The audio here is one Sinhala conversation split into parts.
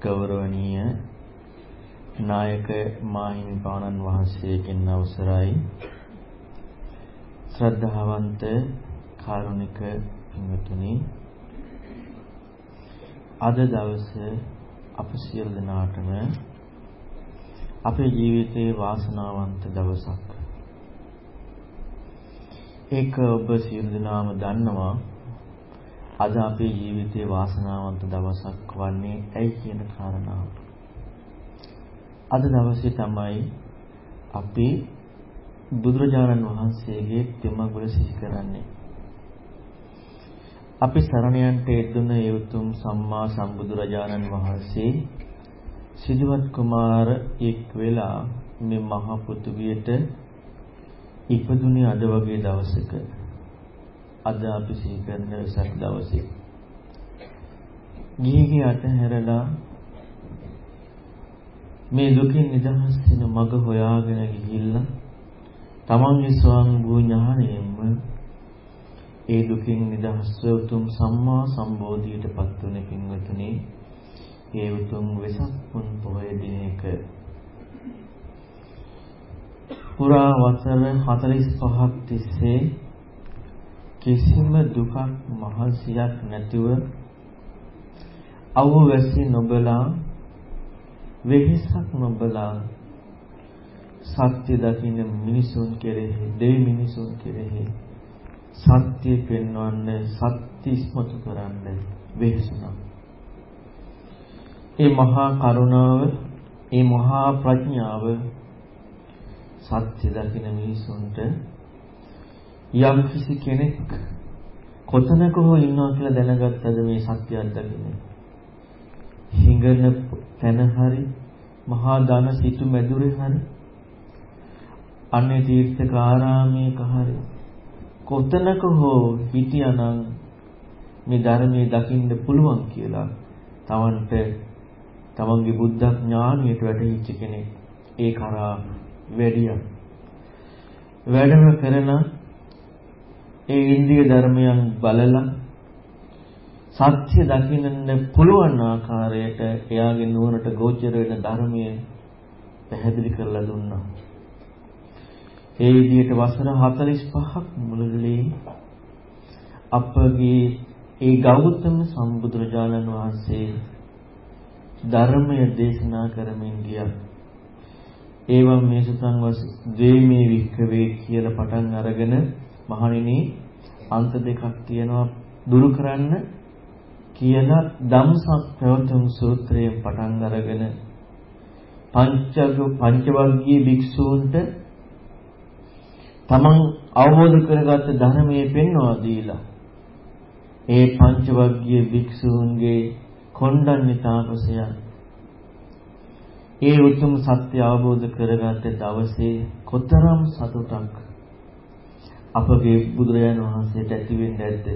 ගෞරවනීය නායක මාහිමිපාණන් වහන්සේගෙන් අවසරයි. ශ්‍රද්ධාවන්ත කාරුණික පින්වතුනි අද දවසේ අප සියලු දෙනාටම අපේ ජීවිතයේ වාසනාවන්ත දවසක්. ඒක ඔබ සියලු දෙනාම දන්නවා. අද අපේ ජීවිතයේ වාසනාවන්ත දවසක් වන්නේ ඇයි කියන කාරණාව. අද දවසේ තමයි අපි බුදුරජාණන් වහන්සේගේ තෙමඟුල සිහි කරන්නේ. අපි සරණයන්ට යෙදුන ඒ උතුම් සම්මා සම්බුදුරජාණන් වහන්සේ සිදුවත් කුමාර එක් වෙලා මේ මහ පෘථුවියට ඉපදුනේ අද වගේ දවසක. අද අපි සිහි කරන වෙසක් දවසේ. ගිහිගේ අතහැරලා මේ දුකින් නිදහස් වෙන මඟ හොයාගෙන ගිහිල්ලා තමන්ගේ ස්වංගු ඥාණයෙන්ම ඒ දුකින් නිදහස්ව උතුම් සම්මා සම්බෝධියටපත් වුණේ පින්වතුනි ඒ උතුම් වෙසක් පුන් පොහොය දිනයක පුරා වසර 45ක් තිස්සේ කිසිම දුකක් මහන්සියක් නැතිව අවුවැසි නොබලා වෙහෙසක් නොබලා සත්‍ය දකින්න මිනිසුන් කෙරෙහි දෙවි මිනිසුන් කෙරෙහි සත්‍ය පෙන්වන්න සත්‍ය ඉස්මතු කරන්න වෙහෙසුණා. ඒ මහා කරුණාව, ඒ මහා ප්‍රඥාව සත්‍ය දකින මිනිසුන්ට යම් කිසි කෙනෙක් කොතනක හෝ ඉන්නවා කියලා දැනගත්තද මේ සත්‍ය අත්දැකීම. හිඟන තැන හරි මහා ධන සිටු මැදුරේ හරි අන්නේ තීර්ථක ආරාමයක හරි කොතනක හෝ හිටියානම් මේ ධර්මයේ දකින්න පුළුවන් කියලා තවන්ට තමන්ගේ බුද්ධ ඥානියට වැටහිච්ච කෙනෙක් ඒ කරා වැඩියා වැඩම කරන ඒ ඉන්දිය ධර්මයන් බලලා සත්‍ය දකින්න පුළුවන් ආකාරයට එයාගේ නුවණට ගෝචර වෙන ධර්මය පැහැදිලි කරලා දුන්නා. ඒ විදිහට වසර 45ක් මුළුල්ලේ අපගේ ඒ ගෞතම සම්බුදුරජාණන් වහන්සේ ධර්මය දේශනා කරමින් ගියා. ඒවම් මේ සුතං වස් ද්වේමේ වික්කවේ කියලා පටන් අරගෙන මහණෙනි අන්ත දෙකක් තියෙනවා. දුරු කරන්න කියලා ධම්සක් ප්‍රවතුම් සූත්‍රයෙන් පටන් අරගෙන පංචග පංචවර්ගීය භික්ෂූන්ට තමන් අවබෝධ කරගත්ත ධර්මයේ පෙන්වා දීලා ඒ පංචවර්ගීය භික්ෂූන්ගේ කොණ්ඩඤ්ඤ තාපසයන් ඒ උතුම් සත්‍ය අවබෝධ කරගත්ත දවසේ කොතරම් සතුටක් අපගේ බුදුරජාණන් වහන්සේට ඇති වෙන්නේ නැද්ද?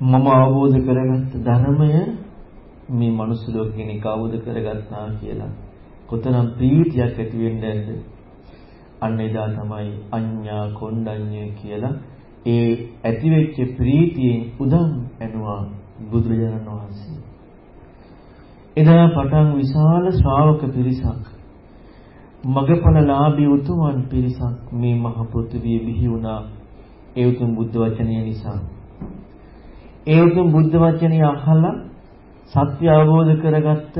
මම අවබෝධ කරගත්ත ධර්මය මේ මනුස්ස ලෝකෙනික අවබෝධ කරගත්තා කියලා. කොතරම් ප්‍රීතියක් ඇති වෙන්නේ නැද්ද? අන්න එදා තමයි අඤ්ඤා කොණ්ඩඤ්ඤ කියලා ඒ ඇතිවෙච්ච ප්‍රීතියෙන් උදම් ඇනුවා බුදුරජාණන් වහන්සේ. එදා පටන් විශාල ශ්‍රාවක පිරිසක් මගපලලාභී උතුමන් පිරිසක් මේ මහ පෘථිවියේ බිහි වුණා ඒ උතුම් බුද්ධ වචනය නිසා. ඒ උතුම් බුද්ධ වචනය අහලා සත්‍ය අවබෝධ කරගත්ත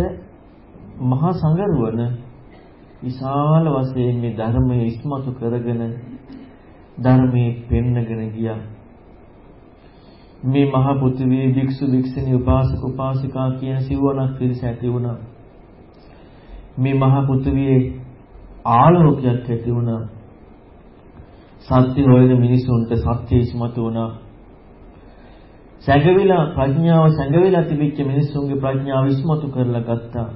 මහා සංගරුවන විශාල වශයෙන් මේ ධර්මයේ ඉස්මතු කරගෙන ධර්මයේ පෙන්නගෙන ගියා. මේ මහ පෘථිවියේ භික්ෂු භික්ෂුණී උපාසක උපාසිකා කියන සිවණක් පිරිස ඇති වුණා. මේ මහ පෘථිවියේ ආලෝකයක් ඇති වුණා. සත්‍ය හොයන මිනිසුන්ට සත්‍ය ඉස්මතු වුණා. සැඟවිලා ප්‍රඥාව සැඟවිලා තිබිච්ච මිනිස්සුන්ගේ ප්‍රඥාව විස්මතු කරලා ගත්තා.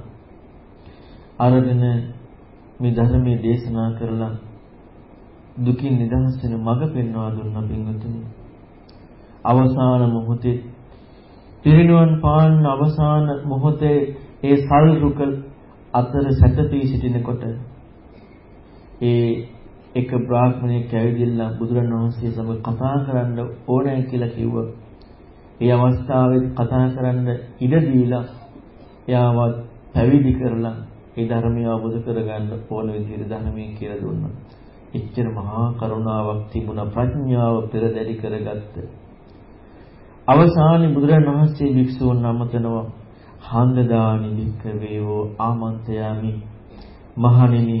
අරගෙන මේ ධර්මයේ දේශනා කරලා දුකින් නිදහස් වෙන මඟ පෙන්වා දුන්නා පින්වතුනි. අවසාන මොහොතේ පිරිනුවන් පාන්න අවසාන මොහොතේ ඒ සල් රුක අතර සැතපී සිටිනකොට ඒ එක බ්‍රාහ්මණයෙක් ඇවිදilla බුදුරණවහන්සේ සමග කතා කරන්න ඕනෑ කියලා කිව්වා. ඒ අවස්ථාවේ කතා කරන්න ඉඩ දීලා එයාවත් පැවිදි කරලා ඒ ධර්මය අවබෝධ කරගන්න ඕන විදිහට ධර්මයෙන් කියලා දුන්නා. එච්චර මහා කරුණාවක් තිබුණා ප්‍රඥාව පෙරදැරි කරගත්ත. අවසානයේ බුදුරජාණන් වහන්සේ භික්ෂූන් නමතනවා හන්දදානි වික්කවේවෝ ආමන්ත්‍රයාමි මහණෙනි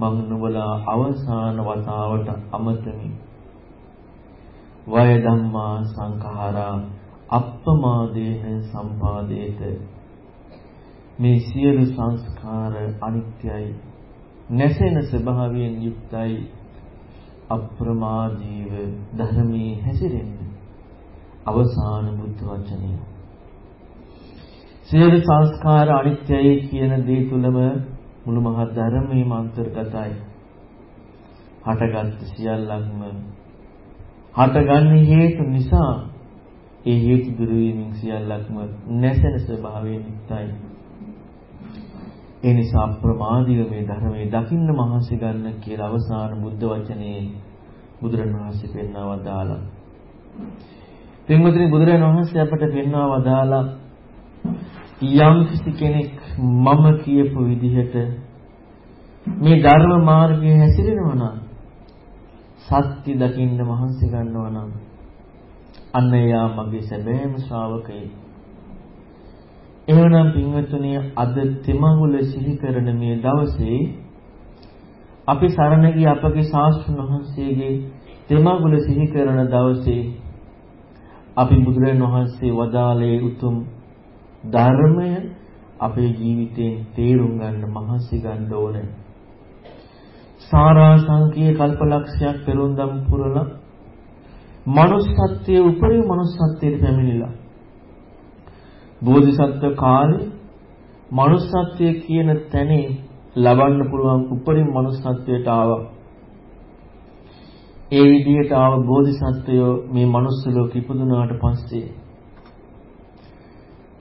මං නුඹලා අවසාන වතාවට අමතමි. වය ධම්මා සංඛාරා අප්පමාදේන සම්පාදේත. මේ සියලු සංස්කාර අනිත්‍යයි. නැසෙන ස්වභාවයෙන් යුක්තයි. අප්‍රමාදීව ධර්මයේ හැසිරෙන්න. අවසාන බුද්ධ වචනය. සියලු සංස්කාර අනිත්‍යයි කියන දේ තුලම මුළු මහත් ධර්මයේම අන්තර්ගතයි. හටගත් සියල්ලක්ම හටගන්නේ හේතු නිසා ඒ හේතු දුරු වීමෙන් සියල්ලක්ම නැසෙන ස්වභාවයෙන් යුක්තයි. ඒ නිසා ප්‍රමාදීව මේ ධර්මයේ දකින්න මහන්සි ගන්න කියලා අවසාන බුද්ධ වචනේ බුදුරණවහන්සේ පෙන්වා වදාලා. පින්වතුනි බුදුරණවහන්සේ අපට පෙන්වා වදාලා යම් කෙනෙක් මම කියපු විදිහට මේ ධර්ම මාර්ගයේ හැසිරෙනවා නම් සත්‍ය දකින්න මහන්සි ගන්නවා නම් අන්න එයා මගේ සැබෑම ශ්‍රාවකයෙක්. එහෙනම් පින්වත්නි අද තෙමඟුල සිහි කරන මේ දවසේ අපි සරණ ගිය අපගේ ශාස්ත්‍රඥ වහන්සේගේ තෙමඟුල සිහි කරන දවසේ අපි බුදුරජාණන් වහන්සේ වදාළේ උතුම් ධර්මය අපේ ජීවිතයෙන් තේරුම් ගන්න මහන්සි ගන්න ඕනේ. සාරා සංකීය කල්පලක්ෂයක් පෙරුම්දම් පුරලා manussත්වයේ උපරිම manussත්වයට පැමිණිලා බෝධිසත්ව කාලේ manussත්වයේ කියන තැනේ ලබන්න පුළුවන් උපරිම manussත්වයට ආවා. ඒ විදිහට ආව බෝධිසත්වයෝ මේ manuss ලෝකෙ ඉපදුනාට පස්සේ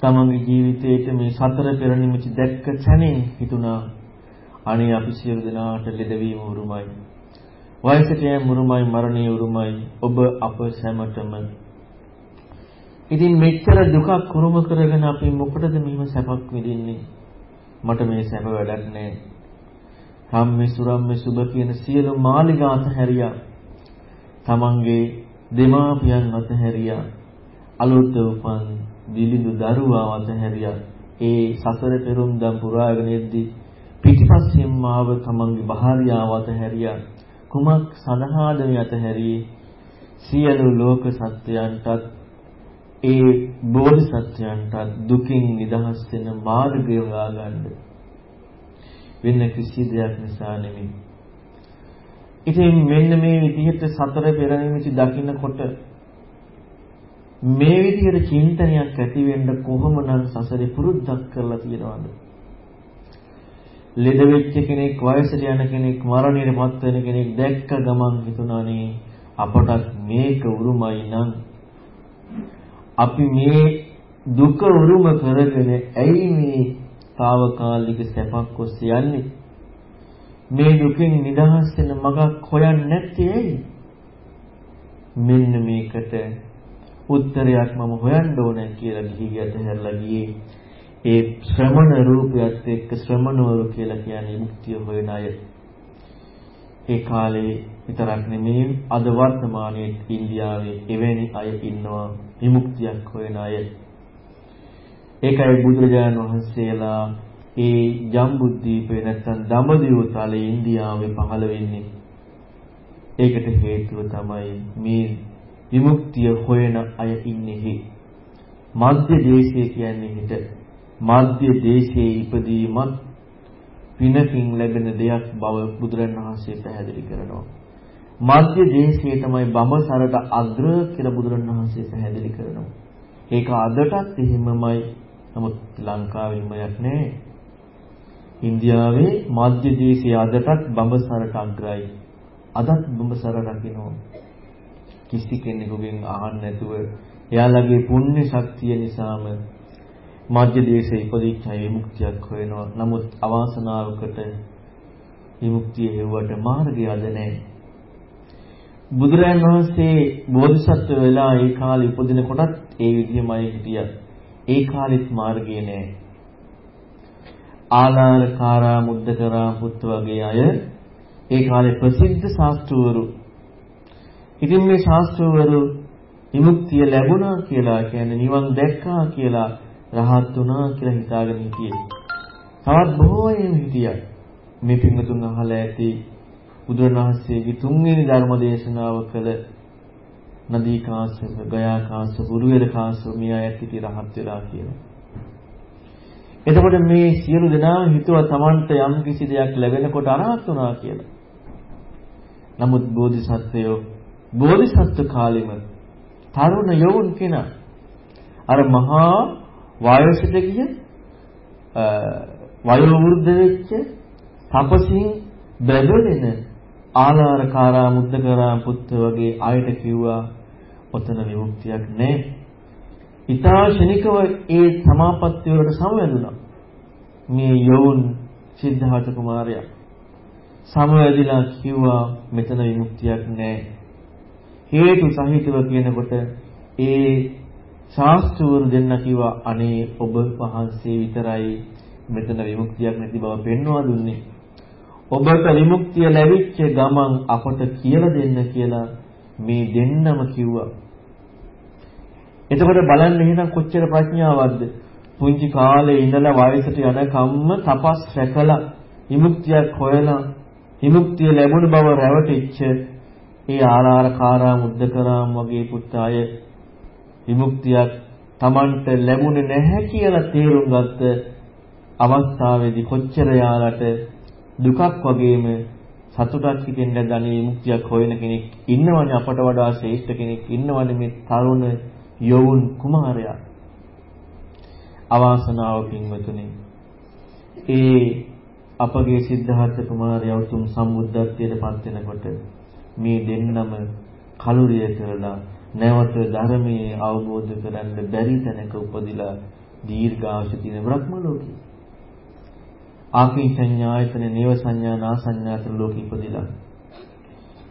තමන්ගේ ජීවිතේට මේ සතර පෙර නිමිති දැක්ක තැනින් හිතුණා. අනේ අපි සියලු දෙනාට ලෙඩවීම උරුමයි. වයසට යෑම උරුමයි මරණය උරුමයි. ඔබ අප සැමටම. ඉතින් මෙච්චර දුකක් කුරුම කරගෙන අපි මොකටද මෙහිම සැපක් විඳින්නේ? මට මේ සැප වැඩක් නැහැ රම්මේ සුරම්මේ සුබ කියන සියලු මාලිගා අතහැරියා. තමන්ගේ දෙමාපියන් අතහැරියා. අලුත් උපන් දිලිඳු දරුවා අතහැරියා. ඒ සසර පෙරුම් දම් පුරාගෙන යද්දී පිටිපස්සෙන් ආව තමන්ගේ භාර්යාව අතහැරියා. කුමක් සඳහාද මේ අතහැරියේ? සියලු ලෝක සත්‍යයන්ටත් ඒ බෝධිසත්වයන්ටත් දුකින් නිදහස් වෙන මාර්ගය හොයාගන්න. වෙන කිසි දෙයක් නිසා නෙමෙයි. ඉතින් මෙන්න මේ විදිහට සතර පෙර නිමිති දකින්නකොට මේ විදිහට චින්තනයක් ඇති වෙන්න කොහොමනම් සසරේ පුරුද්දක් කරලා තියෙනවද? ලෙඩ වෙච්ච කෙනෙක් වයසට යන කෙනෙක් මරණයටපත් වෙන කෙනෙක් දැක්ක ගමන් හිතුණානේ අපටත් මේක උරුමයි නම්. අපි මේ දුක උරුම කරගෙන ඇයි මේ తాවකාලික සැපක් ඔස්සේ යන්නේ? මේ දුකෙන් නිදහස් වෙන මගක් හොයන්නේ නැත්තේ ඇයි? මෙන්න මේකට උත්තරයක් මම හොයන්න ඕනේ කියලා ගිහියට හැරලා ගියේ ඒ ශ්‍රමණ රූපයත් එක්ක ශ්‍රමණවරු කියලා කියන්නේ මුක්තිය හොයන අය. ඒ කාලේ විතරක් නෙමෙයි අද වර්තමානයේ ඉන්දියාවේ එවැනි අය ඉන්නවා විමුක්තියක් හොයන අය. ඒකයි බුදුරජාණන් වහන්සේලා ඒ ජම්බුද්දීපේ නැත්තම් දඹදිව තලයේ ඉන්දියාවේ පහළ වෙන්නේ. ඒකට හේතුව තමයි මේ විමුක්තිය හොයන අය ඉන්නේහි. මධ්‍ය දේශය කියන්නේ හිට මධ්‍ය දේශයේ ඉපදීමත් පිනකින් ලැබෙන දෙයක් බව බුදුරණවහන්සේ පැහැදිලි කරනවා. මධ්‍ය දේශයේ තමයි බඹසරට අග්‍ර කියලා බුදුරණවහන්සේ පැහැදිලි කරනවා. ඒක අදටත් එහෙමමයි. නමුත් ලංකාවේ හිමයක් නැහැ. ඉන්දියාවේ මධ්‍ය දේශයේ අදටත් බඹසරට අග්‍රයි. අදත් බඹසර රකින්න කිසි කෙනෙකුගෙන් අහන්න නැතුව එයාලගේ පුණ්‍ය ශක්තිය නිසාම මධ්‍ය දේශයේ ඉපදිච්ච අය විමුක්තියක් හොයනවා. නමුත් අවාසනාවකට විමුක්තිය හෙව්වට මාර්ගය අද නැහැ. බුදුරජාණන් වහන්සේ බෝධිසත්ව වෙලා ඒ කාලේ ඉපදින කොටත් ඒ විදිහමයි හිටියා. ඒ කාලෙත් මාර්ගය නැහැ. ආලාර කාරා මුද්දකරා පුත් වගේ අය ඒ කාලේ ප්‍රසිද්ධ ශාස්ත්‍රවරු. ඉතින් මේ ශාස්ත්‍රවරු විමුක්තිය ලැබුණා කියලා කියන්නේ නිවන් දැක්කා කියලා රහත් වුණා කියලා හිතාගෙන හිටියේ. තවත් බොහෝ අය හිටියා. මේ පින්වතුන් අහලා ඇති බුදුරණවහන්සේගේ තුන්වෙනි ධර්ම දේශනාව කළ නදී කාශ්‍යප, ගයා කාශ්‍යප, උරුවෙල කාශ්‍යප මේ අයත් ඉති රහත් වෙලා කියලා. එතකොට මේ සියලු දෙනා හිතුවා Tamanට යම් කිසි දෙයක් ලැබෙනකොට අරහත් වුණා කියලා. නමුත් බෝධිසත්වයෝ බෝධිසත්ව කාලෙම තරුණ යවුන් කෙනා අර මහා වයසට ගිය වයෝ වෘද්ධ වෙච්ච තපසින් බැඳෙන ආලාරකාරා මුද්දකරා පුත්ත වගේ අයට කිව්වා ඔතන විමුක්තියක් නැහැ. ඊතා ශනිකව ඒ සමාපත්තිය වලට සමවැදුණා. මේ යෝන් සිද්ධාර්ථ කුමාරයා සමවැදිලා කිව්වා මෙතන විමුක්තියක් නැහැ. හේතු සහිතව කියනකොට ඒ ශාස්ත්‍රවරු දෙන්න කිව්වා අනේ ඔබ වහන්සේ විතරයි මෙතන විමුක්තියක් නැති බව පෙන්වා දුන්නේ. ඔබට විමුක්තිය ලැබිච්ච ගමන් අපට කියලා දෙන්න කියලා මේ දෙන්නම කිව්වා. එතකොට බලන්න එහෙනම් කොච්චර ප්‍රඥාවක්ද? පුංචි කාලේ ඉඳලා වයසට යනකම්ම තපස් රැකලා විමුක්තියක් හොයලා විමුක්තිය ලැබුණ බව රැවටිච්ච ඒ ආරාරකාරා මුද්දකරාම් වගේ පුත්තාය විමුක්තියක් Tamanට ලැබුණේ නැහැ කියලා තේරුම් ගත්ත අවස්ථාවේදී කොච්චර යාලට දුකක් වගේම සතුටක් හිතෙන් දැනී විමුක්තියක් හොයන කෙනෙක් ඉන්නවනේ අපට වඩා ශ්‍රේෂ්ඨ කෙනෙක් ඉන්නවනේ මේ තරුණ යෝවුන් කුමාරයා. අවාසනාව පින්වතුනි ඒ අපගේ සිද්ධාර්ථ කුමාරයා උතුම් සම්බුද්ධත්වයට පත් වෙනකොට මේ දෙන්නම කලුරිය කරලා නැවත ධර්මයේ අවබෝධ කරගන්න බැරි තැනක උපදිලා දීර්ඝාෂ තියෙන බ්‍රහ්ම ලෝකේ. ආකින්චඤ්ඤායතන නේව සංඥා නා සංඥාතන ලෝකෙ ඉපදිලා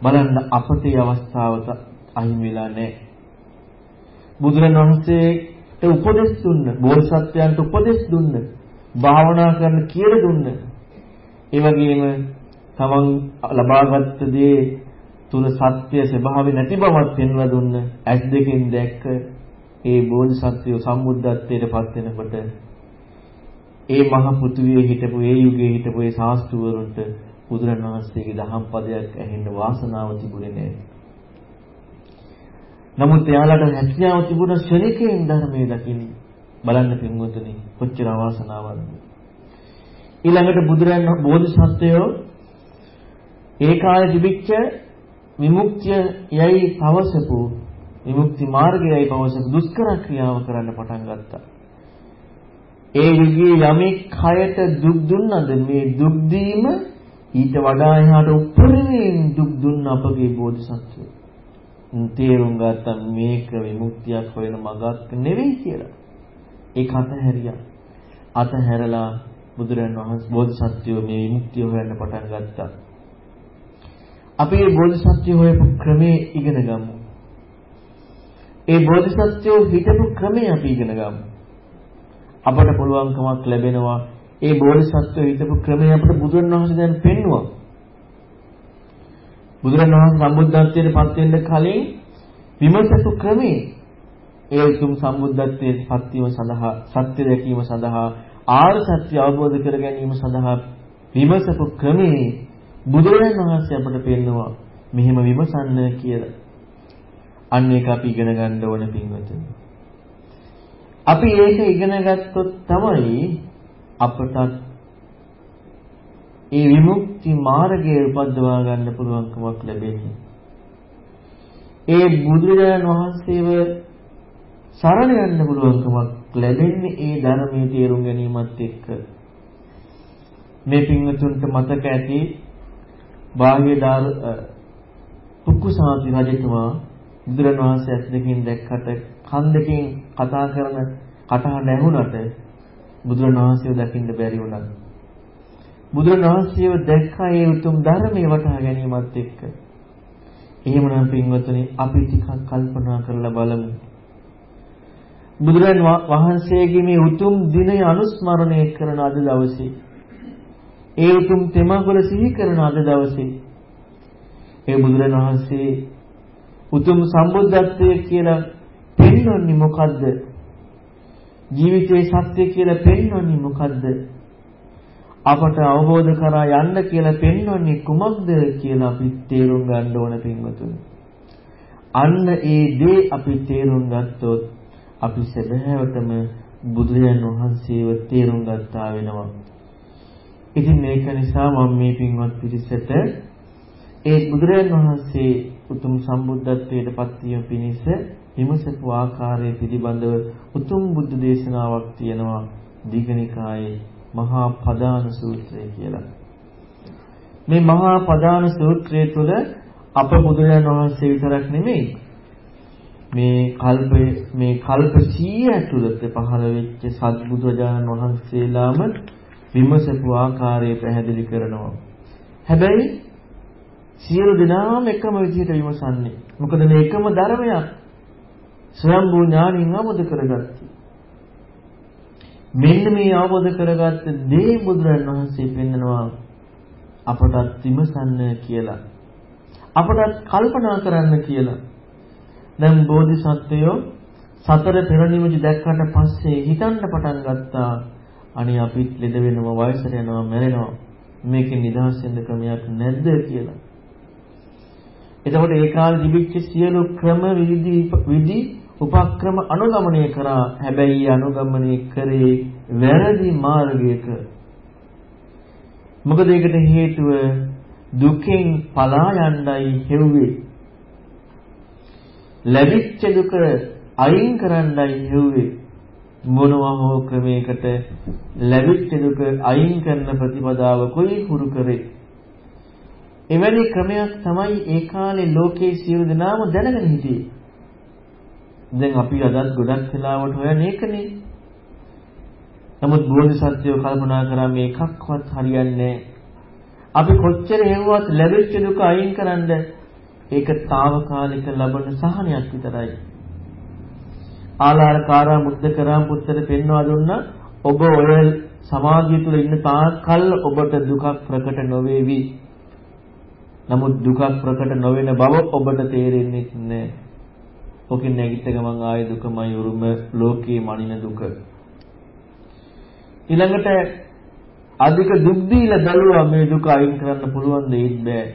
බලන්න අපට මේ අවස්ථාවට අහිමි වෙලා නැහැ. බුදුරණවහන්සේට උපදෙස් දුන්න බෝසත්යන්ට උපදෙස් දුන්න භාවනා කරන්න කියලා දුන්න. ඒ වගේම තමන් ලබාගත් දේ තුල සත්‍ය ස්වභාවය නැති බවත් පෙන්වා දුන්න ඇස් දෙකෙන් දැක්ක ඒ බෝධිසත්වය සම්බුද්ධත්වයට පත් වෙනකොට ඒ මහ පෘථුවියේ හිටපු ඒ යුගයේ හිටපු ඒ ශාස්ත්‍රවරුන්ට බුදුරණවහන්සේගේ දහම් පදයක් ඇහෙන්න වාසනාව තිබුණේ නැහැ. නමුත් එයාලට හැකියාව තිබුණ ශනිකයෙන් ධර්මයේ දකින්න බලන්න පින්වතුනි කොච්චර වාසනාවක්ද. ඊළඟට බුදුරන් බෝධිසත්වයෝ ඒ කාලේ තිබිච්ච විමුක්තිය යයි පවසපු විමුක්ති මාර්ගයයි පවසපු දුෂ්කර ක්‍රියාව කරන්න පටන් ගත්තා. ඒ යුගයේ යමෙක් කයට දුක් දුන්නද මේ දුක් දීම ඊට වඩා එහාට උපරිමයෙන් දුක් දුන්න අපගේ බෝධිසත්වය. තේරුම් ගත්තා මේක විමුක්තියක් හොයන මගක් නෙවෙයි කියලා. ඒක අතහැරියා. අතහැරලා බුදුරන් වහන්සේ බෝධිසත්වයෝ මේ විමුක්තිය හොයන්න පටන් ගත්තා. අපි මේ බෝධිසත්වය හොයපු ක්‍රමේ ඉගෙන ගමු. ඒ බෝධිසත්වයෝ හිතපු ක්‍රමේ අපි ඉගෙන ගමු. අපට පුළුවන්කමක් ලැබෙනවා ඒ බෝධිසත්වය හිතපු ක්‍රමය අපට බුදුරණවහන්සේ දැන් පෙන්වුවා. බුදුරණවහන්සේ සම්බුද්ධත්වයට පත් වෙන්න කලින් විමසපු ක්‍රමේ ඒ උතුම් සම්බුද්ධත්වයට පත් වීම සඳහා සත්‍ය දැකීම සඳහා ආර්ය සත්‍ය අවබෝධ කර ගැනීම සඳහා විමසපු ක්‍රමේ බුදුරජාණන් වහන්සේ අපට පෙන්නවා මෙහෙම විමසන්න කියලා. අන්න ඒක අපි ඉගෙන ගන්න ඕන පින්වතුනි. අපි ඒක ඉගෙන ගත්තොත් තමයි අපට ඒ විමුක්ති මාර්ගය උපදවා ගන්න පුළුවන්කමක් ලැබෙන්නේ. ඒ බුදුරජාණන් වහන්සේව සරණ යන්න පුළුවන්කමක් ලැබෙන්නේ ඒ ධර්මයේ තේරුම් ගැනීමත් එක්ක. මේ පින්වතුන්ට මතක ඇති බාහ්‍ය දාර පුක්කුසාති රජතුමා බුදුරණවහන්සේ ඇස් දෙකින් දැක්කට කන් දෙකින් කතා කරන කටහඬ ඇහුණට බුදුරණවහන්සේව දකින්න බැරි වුණා. බුදුරණවහන්සේව දැක්කා ඒ උතුම් ධර්මයේ වටහා ගැනීමත් එක්ක. එහෙමනම් පින්වතුනි අපි ටිකක් කල්පනා කරලා බලමු. බුදුරන් වහන්සේගේ මේ උතුම් දිනය අනුස්මරණය කරන අද දවසේ ඒ උතුම් තෙමගොල සිහි කරන අද දවසේ ඒ බුදුරන් වහන්සේ උතුම් සම්බුද්ධත්වයේ කියලා පෙන්වන්නේ මොකද්ද? ජීවිතයේ සත්‍ය කියලා පෙන්වන්නේ මොකද්ද? අපට අවබෝධ කරා යන්න කියලා පෙන්වන්නේ කුමක්ද කියලා අපි තේරුම් ගන්න ඕන පින්වතුනි. අන්න ඒ දේ අපි තේරුම් ගත්තොත් අපි සැබෑවටම බුදුරජාණන් වහන්සේව තේරුම් ගත්තා වෙනවා. ඉතින් ඒක නිසා මම මේ පින්වත් පිරිසට ඒ බුදුරජාණන් වහන්සේ උතුම් සම්බුද්ධත්වයට පත්වීම පිණිස විමසපු ආකාරය පිළිබඳව උතුම් බුද්ධ දේශනාවක් තියෙනවා දීඝනිකායේ මහා පදාන සූත්‍රය කියලා. මේ මහා පදාන සූත්‍රය තුළ අප බුදුරජාණන් වහන්සේ විතරක් නෙමෙයි මේ කල්පයේ මේ කල්ප 100 ඇතුළත පහළ වෙච්ච සත්බුදුරජාණන් වහන්සේලාම විමසපු ආකාරය පැහැදිලි කරනවා. හැබැයි සියලු දෙනාම එකම විදිහට විමසන්නේ. මොකද මේ එකම ධර්මයක් ස්වයම්බු ඥානින් අවබෝධ කරගත්තා. මෙන්න මේ අවබෝධ කරගත්ත දේ බුදුරන් වහන්සේ පෙන්නනවා අපටත් විමසන්න කියලා. අපටත් කල්පනා කරන්න කියලා. දැන් බෝධිසත්වයෝ සතර පෙරණිමදි දැක්කට පස්සේ හිතන්න පටන් ගත්තා අනේ අපිත් ලෙඩ වෙනවා වයසට යනවා මැරෙනවා මේකෙන් නිදහස් වෙන්න ක්‍රමයක් නැද්ද කියලා. එතකොට ඒ කාලේ තිබිච්ච සියලු ක්‍රම විදි විදි උපක්‍රම අනුගමනය කරා හැබැයි අනුගමනය කරේ වැරදි මාර්ගයක. මොකද ඒකට හේතුව දුකෙන් පලා යන්නයි හෙව්වේ. ලැබිච්ච දුක අයින් කරන්නයි හෙව්වේ. මොනවා හෝ ක්‍රමයකට ලැබිච්ච දුක අයින් කරන ප්‍රතිපදාව කොයි හුරු කරේ? එවැනි ක්‍රමයක් තමයි ඒ කාලේ ලෝකයේ සියලු දෙනාම දැනගෙන හිටියේ. දැන් අපි අදත් ගොඩක් වෙලාවට හොයන්නේ ඒකනේ. නමුත් බෝධිසත්වයෝ කල්පනා කරා මේ එකක්වත් හරියන්නේ අපි කොච්චර හෙව්වත් ලැබිච්ච දුක අයින් කරන්න ඒක తాවකාලික ලබන සහනයක් විතරයි. ආලාරකාරා මුද්දකරා පුත්තට පෙන්වා දුන්නා ඔබ ඔය සමාධිය තුළ ඉන්න තාක්කල් ඔබට දුකක් ප්‍රකට නොවේවි. නමුත් දුකක් ප්‍රකට නොවන බව ඔබට තේරෙන්නේ නැහැ. ඔකින් නැගිට ගමන් ආයේ දුකමයි උරුම ලෝකේ මනින දුක. ඊළඟට අධික දුක් දීලා බැලුවා මේ දුක අයින් කරන්න පුළුවන් දෙයක් බෑ.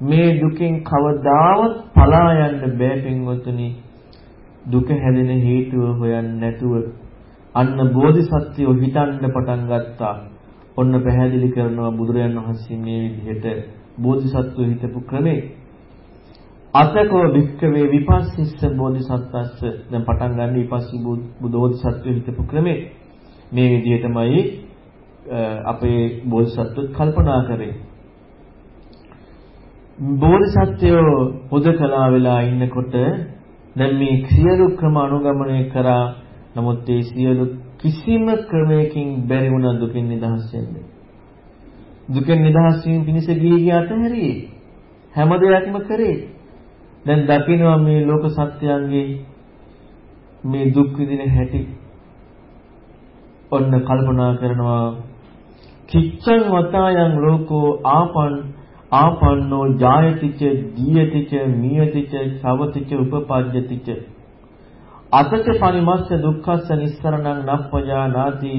මේ දුකෙන් කවදාවත් පලා යන්න බෑ පින්වතුනි. දුක හැදෙන හේතුව හොයන්නේ නැතුව අන්න බෝධිසත්වයෝ හිතන්න පටන් ගත්තා. ඔන්න පැහැදිලි කරනවා බුදුරයන් වහන්සේ මේ විදිහට බෝධිසත්වෝ හිතපු ක්‍රමේ. අතකෝ භික්කවේ විපස්සිස්ස බෝධිසත්වස්ස දැන් පටන් ගන්න විපස්සී බෝධිසත්වෝ හිතපු ක්‍රමේ. මේ විදිහටමයි අපේ බෝධිසත්වෝ කල්පනා කරේ. බෝධිසත්වයෝ හොදකලා වෙලා ඉන්නකොට දැන් මේ සියලු ක්‍රම අනුගමනය කරා නමුත් ඒ සියලු කිසිම ක්‍රමයකින් බැරි වුණා දුකින් නිදහස් වෙන්න. දුකින් නිදහස් වීම පිණිස ගියේ අතහැරියේ. හැම දෙයක්ම කරේ. දැන් දකින්නවා මේ ලෝක සත්‍යයන්ගේ මේ දුක් විඳින හැටි. ඔන්න කල්පනා කරනවා කිච්ඡං වතායන් ලෝකෝ ආපන් ආපන්නෝ ජායතිච දීයතිච මියතිච සවතිච උපපජ්ජතිච අතච පරිමස්ස දුක්ඛස්ස නිස්සරණං නප්පජානාති.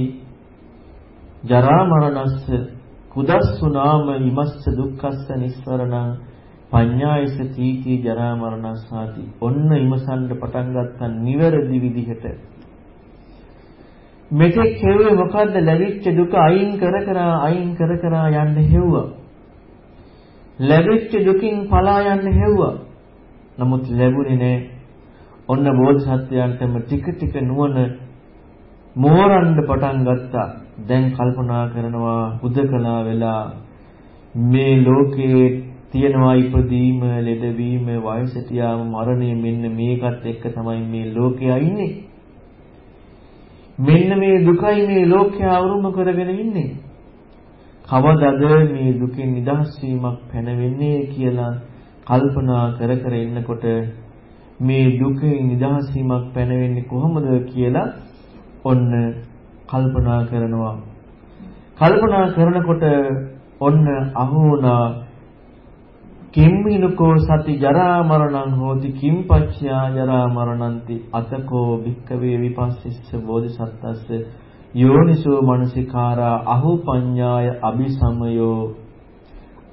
ජරා මරණස්ස කුදස්සු නාම ඉමස්ස දුක්ඛස්ස නිස්සරණං පඤ්ඤායස තීති ජරා මරණස්සාති. ඔන්න ඉමසන්න පටන් ගත්තා නිවැරදි විදිහට. මෙතෙක් හේවේ මොකද්ද? ලැබිච්ච දුක අයින් කර කර අයින් කර කර යන්න හෙව්වා. ලැබෙච්ච දුකින් පලා යන්න හෙව්වා. නමුත් ලැබුණේ නෑ. ඔන්න බෝධිසත්වයන්ටම ටික ටික නුවණ මෝරන්න පටන් ගත්තා. දැන් කල්පනා කරනවා හුදකලා වෙලා මේ ලෝකයේ තියෙනවා ඉපදීම, ලෙඩවීම, වයසට යාම, මරණය මෙන්න මේකත් එක්ක තමයි මේ ලෝකයා ඉන්නේ. මෙන්න මේ දුකයි මේ ලෝකයා අවුරුම කරගෙන ඉන්නේ. කවදද මේ දුකෙන් නිදහස් වීමක් පැනවෙන්නේ කියලා කල්පනා කර කර ඉන්නකොට මේ දුකෙන් නිදහස් වීමක් පැනවෙන්නේ කොහොමද කියලා ඔන්න කල්පනා කරනවා. කල්පනා කරනකොට ඔන්න අහුණා කිම්මිනුකෝ සති ජරා මරණං හෝති කිම්පච්චයා ජරා මරණන්ති අතකෝ භික්කවේ විපස්සිස්ස බෝධිසත්තස්ස යෝනිසෝ මනසිකාරා අහුපඤ්ඤාය අபிසමයෝ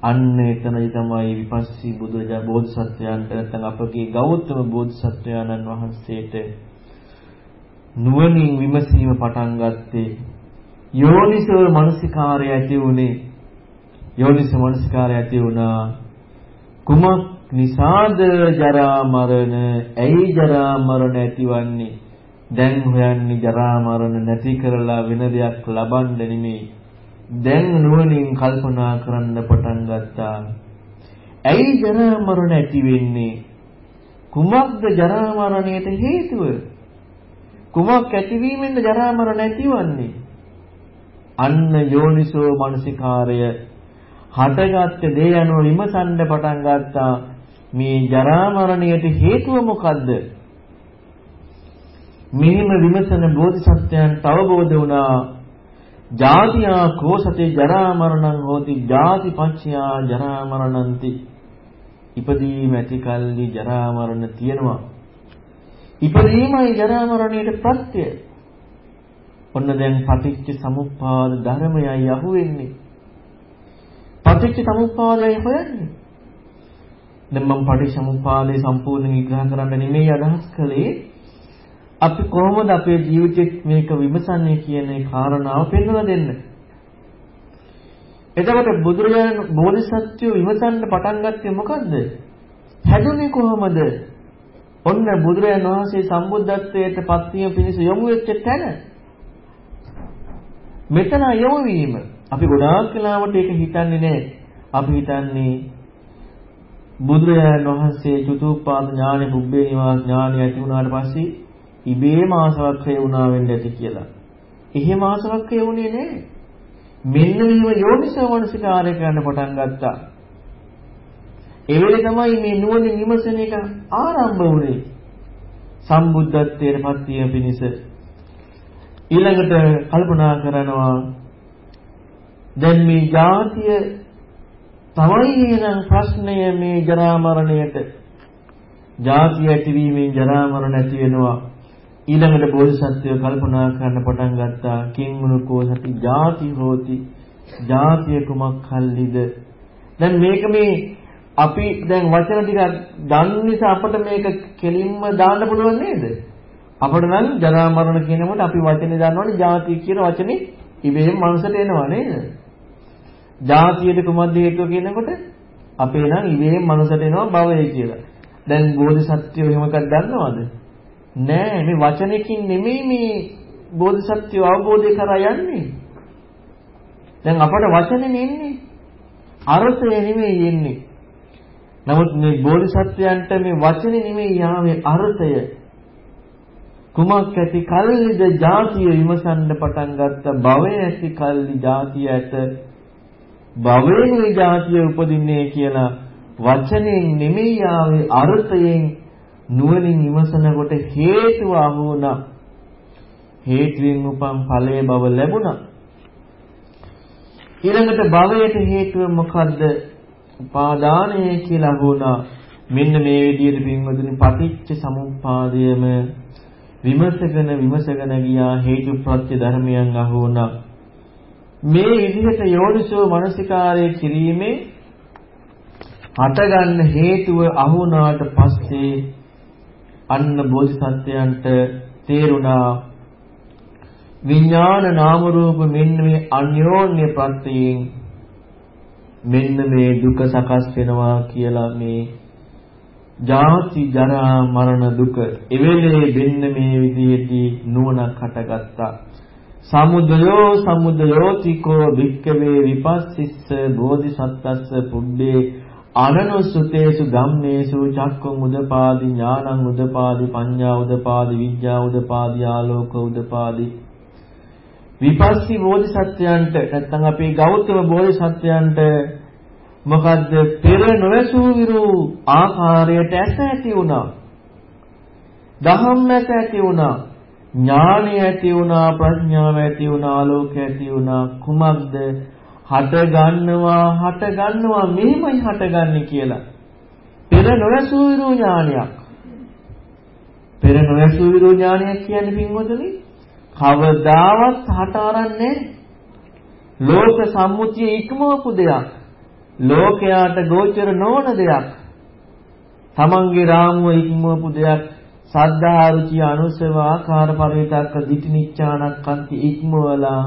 අන්න එතනදි තමයි විපස්සී බුදුරජා බෝධිසත්වයන්ට නැත්නම් අපගේ ගෞතම බෝධිසත්වයන්න් වහන්සේට නුවණින් විමසීම පටන් ගත්තේ යෝනිසෝ මනසිකාරය ඇති උනේ යෝනිසෝ මනසිකාරය ඇති වුණා. කුමක් නිසාද ජරා මරණ? ඇයි ජරා මරණ ඇතිවන්නේ? දැන් හොයන්නේ ජරා මරණ නැති කරලා වෙන දෙයක් ලබන්න නෙමෙයි. දැන් නුවණින් කල්පනා කරන්න පටන් ගත්තා. ඇයි ජරා මරණ ඇති වෙන්නේ? කුමක්ද ජරා මරණයට හේතුව? කුමක් ඇතිවීමෙන්ද ජරා මරණ ඇතිවන්නේ? අන්න යෝනිසෝ මනසිකාරය හටගත්ත දේ අනුව විමසන්න පටන් ගත්තා. මේ ජරා මරණයට හේතුව මොකද්ද? මෙහිම විමසන බෝධිසත්වයන්ට අවබෝධ වුණා. ජාතියා කෝසතේ ජරා මරණං හෝති ජාති පච්චයා ජරා මරණන්ති ඉපදීම ඇති කල්ලි ජරා මරණ තියෙනවා. ඉපදීමයි ජරා මරණයට ප්‍රත්‍ය ඔන්න දැන් පටිච්ච සමුප්පාද ධර්මයයි අහුවෙන්නේ. පටිච්ච සමුප්පාදය හොයන්නේ. දැන් මම පටිච්ච සමුප්පාදය සම්පූර්ණ විග්‍රහ කරන්න නෙමෙයි අදහස් කළේ. අපි කොහොමද අපේ ජීවිතෙත් මේක විමසන්නේ කියන කාරණාව පෙන්වලා දෙන්න. එතකොට බුදුරජාණන් බෝධිසත්වෝ විමසන්න පටන් ගත්තේ මොකද්ද? හැදුනේ කොහොමද? ඔන්න බුදුරජාණන් වහන්සේ සම්බුද්ධත්වයට පත් වීම පිණිස යොමු වෙච්ච තැන. මෙතන යොමු වීම අපි ගොඩාක් වෙලාවට ඒක හිතන්නේ නැහැ. අපි හිතන්නේ බුදුරජාණන් වහන්සේ චතුප්පාද ඥානෙ පුබ්බේ නිවාස ඥානෙ ඇති වුණාට පස්සේ ඉබේම ආසවක්ඛය වුණා වෙන්න ඇති කියලා. එහෙම ආසවක්ඛය වුණේ නැහැ. මෙන්න මේව යෝනිසෝ මනසිකාරය කරන්න පටන් ගත්තා. ඒ වෙලේ තමයි මේ නුවණින් විමසන එක ආරම්භ වුනේ. සම්බුද්ධත්වයට පත් වීම පිණිස ඊළඟට කල්පනා කරනවා දැන් මේ ජාතිය තමයි එන ප්‍රශ්නය මේ ජරා මරණයට ජාතිය ඇතිවීමෙන් ජරා මරණ ඇති වෙනවා ඊළඟට බෝධිසත්වය කල්පනා කරන්න පටන් ගත්තා. කිංගුණකෝ සති ජාති හෝති. ජාතිය කුමක් කල්ලිද දැන් මේක මේ අපි දැන් වචන ටික දන්න නිසා අපිට මේක කෙලින්ම දාන්න පුළුවන් නේද? අපිට නම් ජරා මරණ කියනකොට අපි වචනේ දන්නවනේ ජාතිය කියන වචනේ ඉබේම මනසට එනවා නේද? ජාතියට කුමද්ද හේතුව කියනකොට අපේ නම් ඉවේම මනසට එනවා භවය කියලා. දැන් බෝධිසත්වයෝ එහෙම එකක් දන්නවද? නෑ මේ වචනකින් නෙමෙයි මේ බෝධිසත්වයෝ අවබෝධය කරා යන්නේ. දැන් අපට වචනේ එන්නේ. අර්ථය නෙමෙයි එන්නේ. නමුත් මේ බෝධිසත්වයන්ට මේ වචනේ නෙමෙයි යාමේ අර්ථය. කුමක් ඇති කල්ලිද ජාතිය විමසන්න පටන් ගත්ත භවය ඇති කල්ලි ජාතිය ඇත භවයෙන් මේ જાතිය උපදින්නේ කියලා වචනෙන් නෙමෙයි ආවේ අර්ථයෙන් නුවණින් විමසනකොට හේතුව අහුණා හේතුවෙන් උපන් ඵලයේ බව ලැබුණා. ඊළඟට භවයට හේතුව මොකද්ද? උපාදානය කියලා අහුණා මෙන්න මේ විදිහට පින්වතුනි පටිච්ච සමුප්පාදයම විමසගෙන විමසගෙන ගියා හේතු ප්‍රත්‍ය ධර්මයන් අහුණා මේ විදිහට යෝනිසෝ මනසිකාරය කිරීමේ හටගන්න හේතුව අහුණාට පස්සේ අන්න බෝධිසත්වයන්ට තේරුණා විඥාන නාම රූප මෙන්න මේ අන්‍යෝන්‍ය ප්‍රත්‍යයෙන් මෙන්න මේ දුක සකස් වෙනවා කියලා මේ ජාති ජරා මරණ දුක එවෙලේ දෙන්න මේ විදිහට නුවණක් හටගත්තා. සමුදයෝ සමුදයෝතිකෝ වික්කවේ විපස්සිස්ස බෝධිසත්තස්ස පුබ්බේ අනනුසුතේසු ධම්මේසු චක්කං උදපාදි ඥානං උදපාදි පඤ්ඤා උදපාදි විද්‍යා උදපාදි ආලෝක උදපාදි විපස්සී බෝධිසත්වයන්ට නැත්නම් අපේ ගෞතම බෝධිසත්වයන්ට මොකද්ද පෙර නොවැසූ විරු ආකාරයට ඇස ඇති වුණා. දහම් ඇස ඇති වුණා. ඥානය ඇති වුණා ප්‍රඥාව ඇති වුණා ආලෝකය ඇති වුණා කුමක්ද හට ගන්නවා හට ගන්නවා මෙහෙමයි හටගන්නේ කියලා. පෙර නොවැසූ විරු ඥානයක්. පෙර නොවැසූ විරු ඥානයක් කියන්නේ පින්වතුනි කවදාවත් හට ආරන්නේ ලෝක සම්මුතිය ඉක්මවපු දෙයක්. ලෝකයාට ගෝචර නොවන දෙයක්. තමන්ගේ රාමුව ඉක්මවපු දෙයක්. සද්ධා රුචි අනුසව ආකාර පරිවිතක්ක දිටි නිච්ඡානක්කන්ති ඉක්මවලා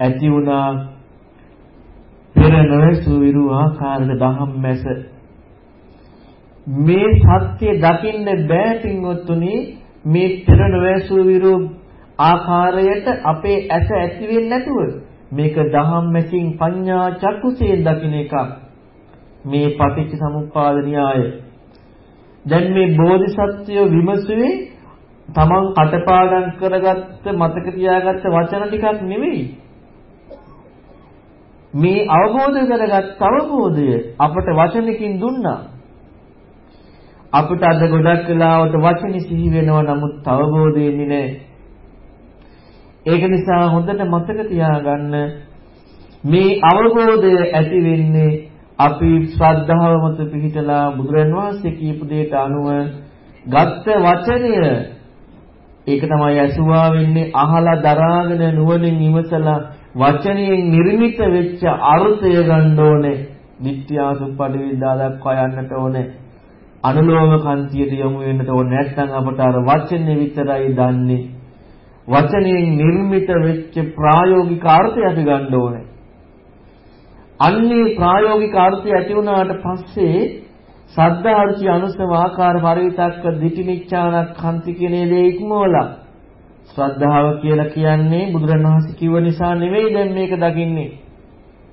ඇති වුණා පෙර නොයසු විරු ආකාරයට දහම් මැස. මේ සත්‍ය දකින්න බෑ පින්වත්තුනි මේ පෙර නොයසු විරු ආකාරයට අපේ ඇස ඇති වෙන්නේ නැතුව මේක දහම් මැසින් පඤ්ඤා චක්කුසේ දකින්න එකක්. මේ පටිච්ච සමුප්පාද න්‍යාය. දැන් මේ බෝධිසත්වය විමසුවේ තමන් කටපාඩම් කරගත්ත මතක තියාගත්ත වචන ටිකක් නෙවෙයි. මේ අවබෝධ කරගත් අවබෝධය අපට වචනකින් දුන්නා. අපිට අද ගොඩක් වෙලාවට වචනේ සිහි වෙනවා නමුත් අවබෝධ වෙන්නේ නැහැ. ඒක නිසා හොඳට මතක තියාගන්න මේ අවබෝධය ඇති වෙන්නේ අපි ශ්‍රද්ධාව මත පිහිටලා බුදුරන් වහන්සේ කියපු දෙයට අනුව ගත්ත වචනය ඒක තමයි ඇසුවා වෙන්නේ අහලා දරාගෙන නුවණින් විමසලා වචනයෙන් නිර්මිත වෙච්ච අර්ථය ගන්න ඕනේ. නිත්‍යාසුප්පටි විද්‍යා දක්වා යන්නට ඕනේ. අනුලෝම කන්තියට යොමු වෙන්නට ඕනේ. නැත්නම් අපට අර වචනේ විතරයි දන්නේ. වචනයෙන් නිර්මිත වෙච්ච ප්‍රායෝගික අර්ථය අපි ගන්න ඕනේ. අන්නේ ප්‍රායෝගික අර්ථය ඇති වුණාට පස්සේ සද්ධාර්චි අනුසව ආකාර පරිවිතක්ක දිටිනිච්ඡානක් හන්ති කියන දේ ඉක්මවලා ශ්‍රද්ධාව කියලා කියන්නේ බුදුරණවහන්සේ කිව්ව නිසා නෙවෙයි දැන් මේක දකින්නේ.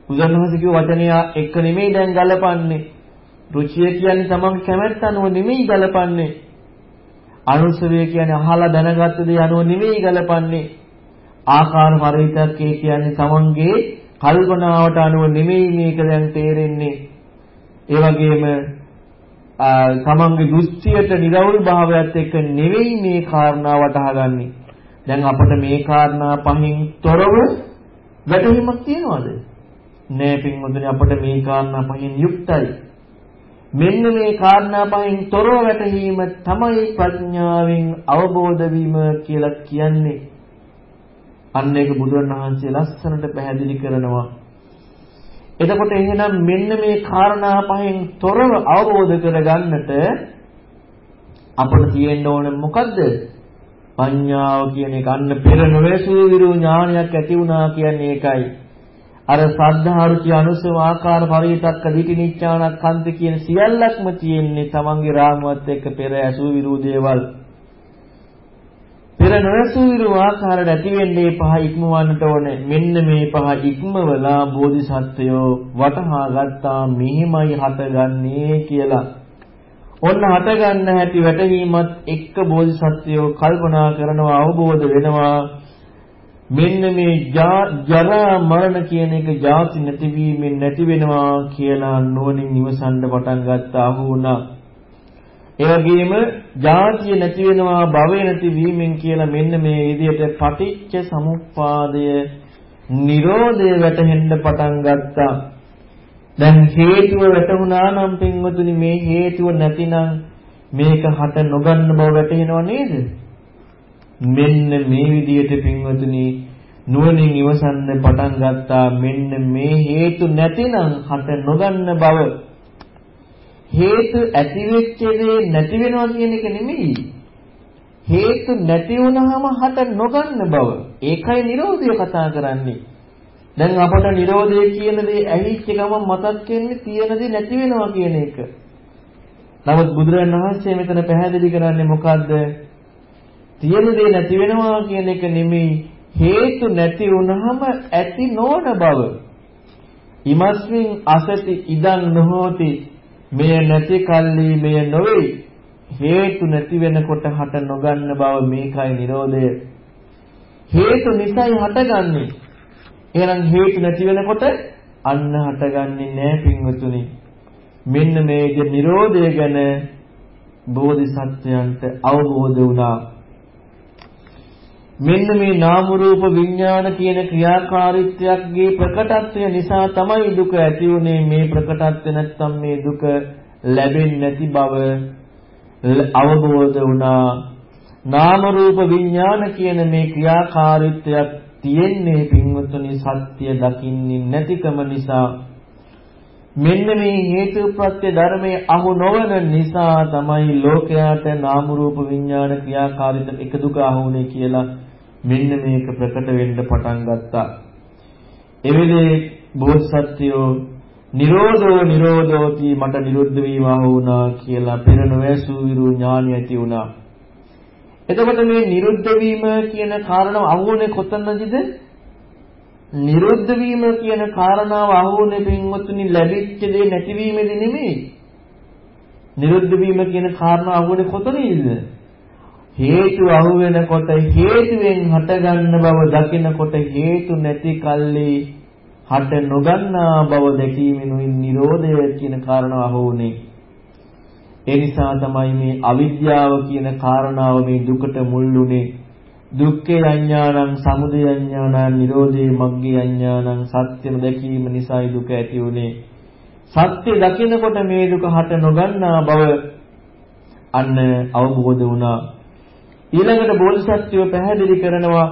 බුදුරණවහන්සේ කිව්ව වචනය එක්ක නෙමෙයි දැන් ගලපන්නේ. රුචිය කියන්නේ තමන්ගේ කැමැත්ත අනුව නෙමෙයි ගලපන්නේ. අනුසවය කියන්නේ අහලා දැනගත්ත දේ අනුව නෙමෙයි ගලපන්නේ. ආකාර පරිවිතක්කේ කියන්නේ තමන්ගේ කල්පනාවට අනුව නෙමෙයි මේක දැන් තේරෙන්නේ. ඒ වගේම තමන්ගේ දෘෂ්ටියට නිරවුල් භාවයත් එක්ක නෙවෙයි මේ කාරණාව වටහාගන්නේ. දැන් අපිට මේ කාරණා පහෙන් තොරව වැටහීමක් තියනවද? නෑ පින්වතුනි අපිට මේ කාරණා පහෙන් යුක්තයි. මෙන්න මේ කාරණා පහෙන් තොරව වැටහීම තමයි ප්‍රඥාවෙන් අවබෝධ වීම කියලා කියන්නේ. අන්න ඒක බුදුන් වහන්සේ ලස්සනට පැහැදිලි කරනවා. එතකොට එහෙනම් මෙන්න මේ කාරණා පහෙන් තොරව අවබෝධ කරගන්නට අපිට තියෙන්න ඕන මොකද්ද? පඤ්ඤාව කියන එක අන්න පෙර නොවැසූ විරු ඥානයක් ඇති වුණා කියන්නේ ඒකයි. අර සද්ධාරුචි අනුසව ආකාර පරිවිතක්ක දිටි නිච්ඡානක් කන්ත කියන සියල්ලක්ම තියෙන්නේ තමන්ගේ රාමුවත් එක්ක පෙර ඇසූ විරු දේවල්. පෙර නොවැසූ විරු ආකාරයට ඇති වෙන්නේ පහ ඉක්මවන්නට ඕනේ. මෙන්න මේ පහ ඉක්මවලා බෝධිසත්වයෝ වටහා ගත්තා මෙහිමයි හටගන්නේ කියලා. ඔන්න හට ගන්න හැටි වැටහීමත් එක්ක බෝධිසත්වයෝ කල්පනා කරනවා අවබෝධ වෙනවා මෙන්න මේ ජරා මරණ කියන එක ಜಾති නැතිවීමෙන් නැති වෙනවා කියලා නුවණින් නිවසන්න පටන් ගත්තා වුණා. ඒ වගේම ಜಾතිය නැති වෙනවා භවය නැතිවීමෙන් කියලා මෙන්න මේ විදිහට පටිච්ච සමුප්පාදය නිරෝධය වැටහෙන්න පටන් ගත්තා. දැන් හේතුව වැටුණා නම් පින්වතුනි මේ හේතුව නැතිනම් මේක හට නොගන්න බව වැටහෙනව නේද? මෙන්න මේ විදිහට පින්වතුනි නුවණින් ඉවසන්න පටන් ගත්තා. මෙන්න මේ හේතු නැතිනම් හට නොගන්න බව. හේතු ඇති වෙච්ච දේ නැති වෙනවා කියන එක නෙමෙයි. හේතු නැති වුනහම හට නොගන්න බව. ඒකයි Nirodha කතා කරන්නේ. දැන් අපට Nirodhe කියන දේ ඇහිච්ච ගමන් මතක් වෙන්නේ තියෙන දේ නැති වෙනවා කියන එක. නමුත් බුදුරජාණන් වහන්සේ මෙතන පැහැදිලි කරන්නේ මොකද්ද? තියෙන දේ නැති වෙනවා කියන එක නෙමෙයි හේතු නැති වුනහම ඇති නොවන බව. ඉමස්මින් අසති ඉදන් නොහෝති මෙය නැති කල්ලි මෙය නොවේ. හේතු නැති වෙනකොට හට නොගන්න බව මේකයි Nirodhaය. හේතු නිසායි හටගන්නේ. එහෙනම් හේතු නැති වෙනකොට අන්න හටගන්නේ නැහැ පින්වතුනි. මෙන්න මේකේ Nirodhaය ගැන බෝධිසත්වයන්ට අවබෝධ වුණා. මෙන්න මේ නාම රූප විඥාන කියන ක්‍රියාකාරීත්වයක්ගේ ප්‍රකටත්වය නිසා තමයි දුක ඇති උනේ මේ ප්‍රකටත්වය නැත්තම් මේ දුක ලැබෙන්නේ නැති බව අවබෝධ වුණා නාම රූප විඥාන කියන මේ ක්‍රියාකාරීත්වයක් තියෙන්නේ පින්වතුනි සත්‍ය දකින්නේ නැතිකම නිසා මෙන්න මේ හේතුප්‍රත්‍ය ධර්මයේ අහු නොවන නිසා තමයි ලෝකයාට නාම රූප විඥාන ක්‍රියාකාරීත්ව එක දුක අහුනේ කියලා මෙන්න මේක ප්‍රකට වෙන්න පටන් ගත්තා. එවෙලේ බෝධිසත්වයෝ නිරෝධෝ නිරෝධෝති මට නිරුද්ධ වීම වුණා කියලා පෙර නොවැසූ විරු ඥානය ඇති වුණා. එතකොට මේ නිරුද්ධ වීම කියන කාරණාව අහුනේ කොතනදද? නිරුද්ධ වීම කියන කාරණාව අහුනේ පින්වත්නි ලැබිච්ච දේ නැතිවීමේදී නෙමෙයි. නිරුද්ධ වීම කියන කාරණාව අහුනේ කොතනද? හේතු අහු වෙනකොට හේතුවෙන් හටගන්න බව දකිනකොට හේතු නැති කල්ලි හට නොගන්නා බව දැකීමෙනුයි Nirodha කියන කාරණාව අහුනේ. ඒ නිසා තමයි මේ අවිද්‍යාව කියන කාරණාව මේ දුකට මුල්ුනේ. දුක්ඛේ අඥානං සමුදය අඥානං නිරෝධේ මග්ගේ අඥානං සත්‍යම දැකීම නිසායි දුක ඇති උනේ. සත්‍ය දකිනකොට මේ දුක හට නොගන්නා බව අන්න අවබෝධ වුණා. ඊළඟට බෝධිසත්වෝ පැහැදිලි කරනවා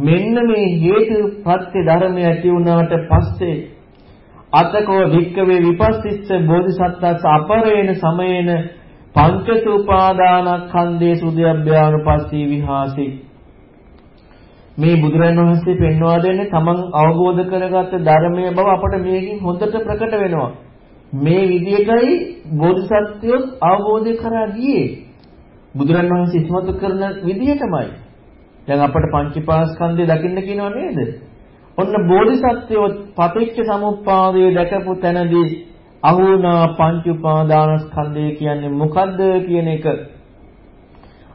මෙන්න මේ හේතුපත්‍ය ධර්මය ඇති වුණාට පස්සේ අතකෝ වික්කවේ විපස්සිස්ස බෝධිසත්වස් අපරේණ සමයේන පංචස උපාදානස්කන්ධේ සුදයබ්භ්‍යානුපස්සී විහාසී. මේ බුදුරන් වහන්සේ පෙන්වා දෙන්නේ තමන් අවබෝධ කරගත්ත ධර්මයේ බව අපට මේකින් හොඳට ප්‍රකට වෙනවා. මේ විදියටයි බෝධිසත්වයෝ අවබෝධ කරා ගියේ. බුදුරන් වහන්සේ ඉස්මතු කරන විදියටමයි දැන් අපට පංචීපාස්කන්ධය දකින්න කියනව නේද? ඔන්න බෝධිසත්වයෝ පටිච්ච සමුප්පාදය දැකපු තැනදී අහුණා පංච උපාදානස්කන්ධය කියන්නේ මොකද්ද කියන එක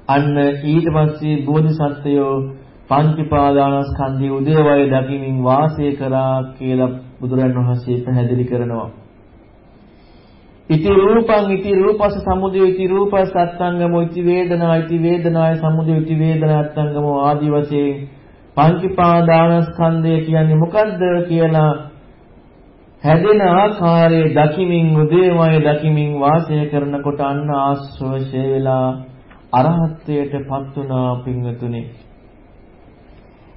අන්න ඊට පස්සේ බෝධිසත්වයෝ පංච උපාදානස්කන්ධයේ උදේවය දකිමින් වාසය කරා කියලා බුදුරන් වහන්සේ පැහැදිලි කරනවා. ඉති රූපං ඉති රූපස සමුදය ඉති රූපස් අත්ංගමෝ ඉති වේදනා ඉති වේදනාය සමුදය ඉති වේදනා අත්ංගමෝ ආදි වශයෙන් පංචපාදානස්කන්ධය කියන්නේ මොකද්ද කියලා හැදෙන ආකාරයේ දකිමින් උදේමය දකිමින් වාසය කරනකොට අන්න ආශ්‍රවශය වෙලා අරහත්ත්වයට පත් වුණා පින්වතුනි.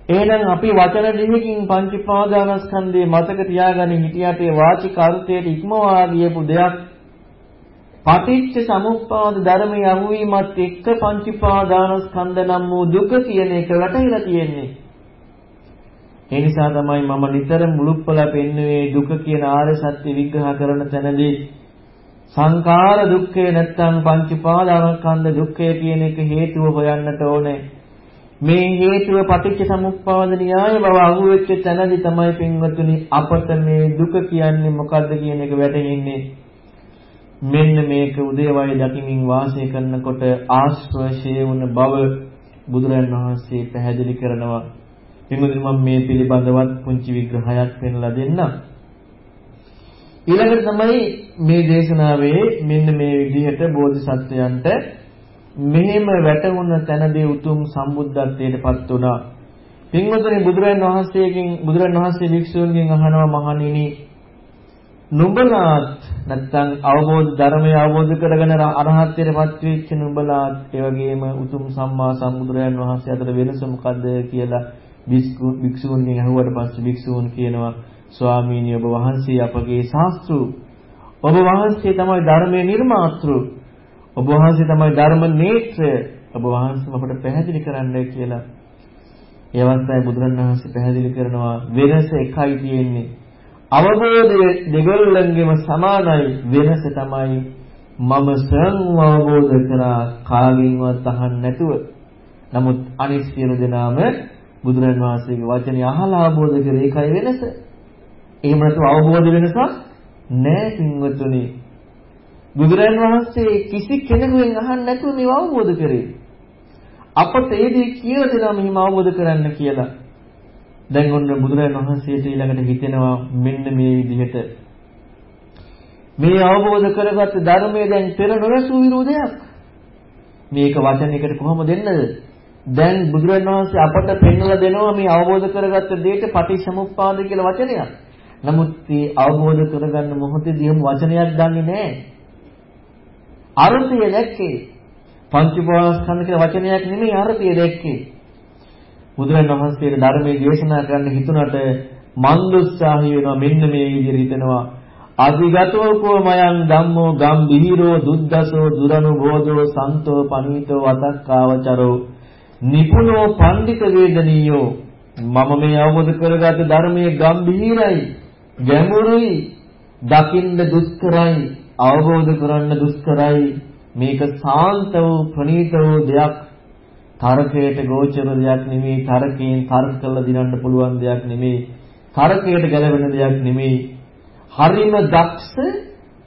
එහෙනම් අපි වචන දෙකකින් පංචපාදානස්කන්ධේ මතක තියාගන්න හිටියට ඒ වාචික අර්ථයට ඉක්මවා ගියපු දෙයක් පටිච්ච සමුප්පාද ධර්මයේ අමුවීමත් එක්ක පංච උපාදානස්කන්ධ නම් වූ දුක කියන එක වැටහිලා තියෙන්නේ. ඒ නිසා තමයි මම නිතර මුලුප්පලා පෙන්වුවේ දුක කියන ආර්ය සත්‍ය විග්‍රහ කරන තැනදී සංඛාර දුක්ඛය නැත්තම් පංච උපාදානස්කන්ධ දුක්ඛය කියන එක හේතුව හොයන්නට ඕනේ. මේ හේතුව පටිච්ච සමුප්පාද න්‍යාය බව අහුවෙච්ච තැනදී තමයි පින්වතුනි අපට මේ දුක කියන්නේ මොකද්ද කියන එක වැටහෙන්නේ. මෙන්න මේක උදේවය දකිමින් වාසය කරනකොට ආශ්‍රවශේ වුණ බව බුදුරන් වහන්සේ පැහැදිලි කරනවා. එමුදින් මම මේ පිළිබඳවත් පුංචි විග්‍රහයක් පෙන්ලා දෙන්නම්. ඊළඟට තමයි මේ දේශනාවේ මෙන්න මේ විදිහට බෝධිසත්වයන්ට මෙහෙම වැටුණ තැනදී උතුම් සම්බුද්ධත්වයට පත් වුණා. පින්වතුනි බුදුරන් වහන්සේගෙන් බුදුරන් වහන්සේ වික්ෂුන්ගෙන් අහනවා මහණෙනි නුඹලාත් නැත්තම් අවබෝධ ධර්මය අවබෝධ කරගෙන අරහත්ත්වයටපත් වෙච්ච නුඹලාත් ඒ වගේම උතුම් සම්මා සම්බුදුරයන් වහන්සේ අතර වෙනස මොකද්ද කියලා භික්ෂූන්ගෙන් අහුවට පස්සේ භික්ෂූන් කියනවා ස්වාමීනි ඔබ වහන්සේ අපගේ ශාස්ත්‍රු. ඔබ වහන්සේ තමයි ධර්මයේ නිර්මාතෘ. ඔබ වහන්සේ තමයි ධර්ම නේත්‍රය. ඔබ වහන්සේ අපට පැහැදිලි කරන්නයි කියලා. ඒ අවස්ථාවේ බුදුරණවහන්සේ පැහැදිලි කරනවා වෙනස එකයි තියෙන්නේ. අවබෝධය දෙගොල්ලන්ගෙම සමානයි. වෙනස තමයි මම ස්වයං අවබෝධ කරා කාගෙන්වත් අහන්න නැතුව. නමුත් අනිත් සියලු දෙනාම බුදුරන් වහන්සේගේ වචනේ අහලා අවබෝධ කරේ ඒකයි වෙනස. එහෙම නැතුව අවබෝධ වෙනසක් නෑ පින්වතුනි. බුදුරන් වහන්සේ කිසි කෙනෙකුගෙන් අහන්න නැතුව මේව අවබෝධ කරේ. අපට ඒ දේ කියලා දෙනවා මෙහිම අවබෝධ කරන්න කියලා. දැන් ඔන්න බුදුරන් වහන්සේට ඊළඟට හිතෙනවා මෙන්න මේ විදිහට මේ අවබෝධ කරගත්ත ධර්මයේ දැන් පෙර නොරසූ විරෝධයක්. මේක වචනයකට කොහොම දෙන්නද? දැන් බුදුරන් වහන්සේ අපට පෙන්වලා දෙනවා මේ අවබෝධ කරගත්ත දෙයට පටිච්චසමුප්පාද කියලා වචනයක්. නමුත් මේ අවබෝධ කරගන්න මොහොතේදී එහෙම වචනයක් ගන්නෙ නෑ. අර්ථය දැක්කේ පංච උපාස්කන්ධ කියලා වචනයක් නෙමෙයි අර්ථය දැක්කේ. බුදුරන් වහන්සේගේ ධර්මයේ දේශනා කරන්න හිතුණට මන්දුස්සාහි වෙනවා මෙන්න මේ විදිහට හිතනවා අධිගතෝ කෝමයන් ධම්මෝ ගම්බීරෝ දුද්දසෝ දුරනුබෝධෝ සන්තෝ පනීතෝ වතක්කාවචරෝ නිපුණෝ පඬිත වේදනීයෝ මම මේ අවබෝධ කරගත් ධර්මයේ ගම්බීරයි ගැඹුරුයි දකින්න දුෂ්කරයි අවබෝධ කරන්න දුෂ්කරයි. මේක සාන්ත වූ ප්‍රණීත වූ දෙයක්. තර්කයට ගෝචර දෙයක් නෙමෙයි තර්කයෙන් තර්ක කළ දිනන්න පුළුවන් දෙයක් නෙමෙයි තර්කයට ගැලවෙන දෙයක් නෙමෙයි. හරිම දක්ෂ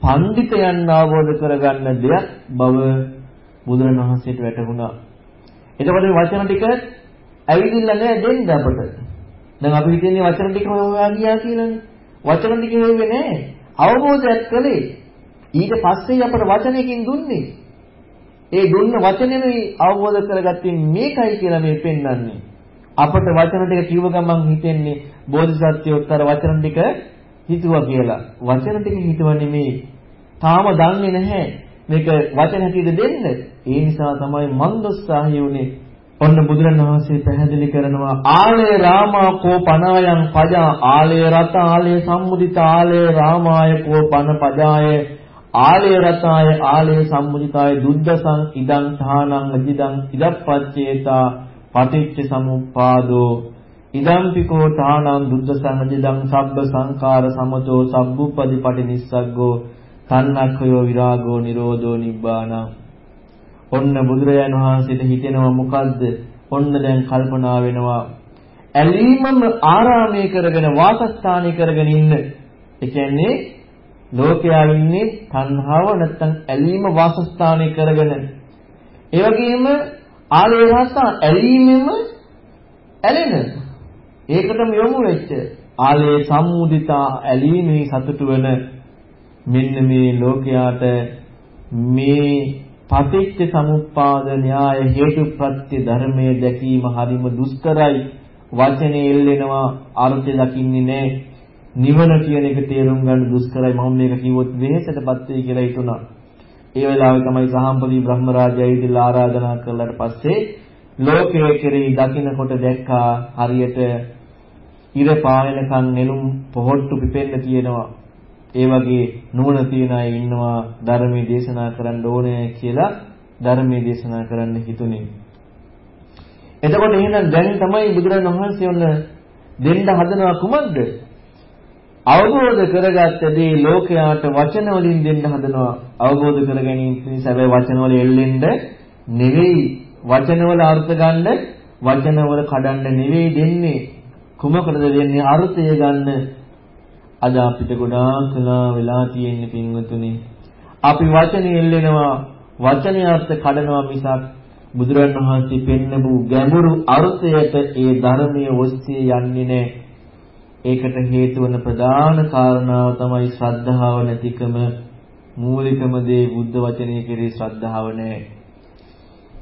පඬිතයන් අවබෝධ කරගන්න දෙයක් බව බුදුරණවහන්සේට වැටහුණා. එතකොට මේ වචන ටික ඇවිදින්න නෑ දෙන්න අපට. දැන් අපි හිතන්නේ වචන ටික හොයා ගියා කියලානේ. වචන ටික හෙව්වේ නෑ. අවබෝධයක් කළේ. ඊට පස්සේ අපට වචනයකින් දුන්නේ. ඒ දුන්න වචනේමයි අවබෝධ කරගත්තේ මේකයි කියලා මේ පෙන්වන්නේ. අපට වචන ටික කිව්ව ගමන් හිතෙන්නේ බෝධිසත්වෝත්තර වචන ටික හිතුවා කියලා. වචන ටික හිතුවා නෙමෙයි. තාම දන්නේ නැහැ. මේක වචන හැටියට දෙන්න. ඒ නිසා තමයි මන්දස්සාහය උනේ. ඔන්න බුදුරණවහන්සේ පැහැදිලි කරනවා ආලය රාමා කෝ පනායන් පජා ආලය රත ආලය සම්මුදිත ආලය රාමාය කෝ පන පජාය ආලය රතාය ආලය සම්මුදිතාය දුද්දසං ඉදං ථානං අජිදං ඉදප්පච්චේතා පටිච්ච සමුප්පාදෝ ඉදම්පිකෝ තානං දුද්ද සංජිදං සබ්බ සංකාර සමතෝ සබ්බුපදි පටිනිස්සග්ගෝ තන්නක්ඛයෝ විරාගෝ නිරෝධෝ නිබ්බානං ඔන්න බුදුරජාණන් වහන්සේට හිතෙනවා මොකද්ද? ඔන්න දැන් කල්පනා වෙනවා. ඇලීමම ආරාමය කරගෙන වාසස්ථානය කරගෙන ඉන්න. ඒ කියන්නේ ලෝකයා ඉන්නේ තණ්හාව නැත්තම් ඇලීම වාසස්ථානය කරගෙන. ඒ වගේම ආලේ රස ඇලීමෙම ඇලෙන. ඒකටම යොමු වෙච්ච ආලේ සම්මුදිතා ඇලීමේ සතුට වෙන මෙන්න මේ ලෝකයාට මේ පටිච්ච සමුප්පාද න්‍යාය හේතුප්‍රත්‍ය ධර්මයේ දැකීම හරිම දුෂ්කරයි. වචනේ එල්ලෙනවා අර්ථය දකින්නේ නැහැ. නිවන කියන එක තේරුම් ගන්න දුෂ්කරයි. මම මේක කිව්වොත් වෙහෙසටපත් වෙයි කියලා හිතුණා. ඒ වෙලාවේ තමයි සහම්පති බ්‍රහ්මරාජය ඉදිරියට ආරාධනා කළාට පස්සේ ලෝකයේ කෙරෙහි දකින්නකොට දැක්කා. හරියට ඉර පායනකන් නෙළුම් පොහොට්ටු පිපෙන්න තියෙනවා. ඒ වගේ නුවණ තියන අය ඉන්නවා ධර්මයේ දේශනා කරන්න ඕනේ කියලා ධර්මයේ දේශනා කරන්න හිතුනේ. එතකොට එහෙනම් දැන් තමයි බුදුරජාණන් වහන්සේ ඔන්න දෙන්න හදනවා කුමක්ද? අවබෝධ කරගත්ත දේ ලෝකයාට වචන වලින් දෙන්න හදනවා. අවබෝධ කර ගැනීම නිසා හැබැයි වචන වල එල්ලෙන්න නෙවෙයි වචන වල අර්ථ ගන්න වචන වල කඩන්න නෙවෙයි දෙන්නේ. කුමකටද දෙන්නේ අර්ථය ගන්න අද අපිට ගොඩාක් කලා වෙලා තියෙන්නේ පින්වතුනි. අපි වචනේ එල්ලෙනවා. වචනේ අර්ථ කඩනවා මිසක් බුදුරණවහන්සේ පෙන්නපු ගැඹුරු අර්ථයට ඒ ධර්මයේ ඔස්සේ යන්නේ නැහැ. ඒකට හේතු වන ප්‍රධාන කාරණාව තමයි ශ්‍රද්ධාව නැතිකම. මූලිකම දේ බුද්ධ වචනය කෙරේ ශ්‍රද්ධාව නැහැ.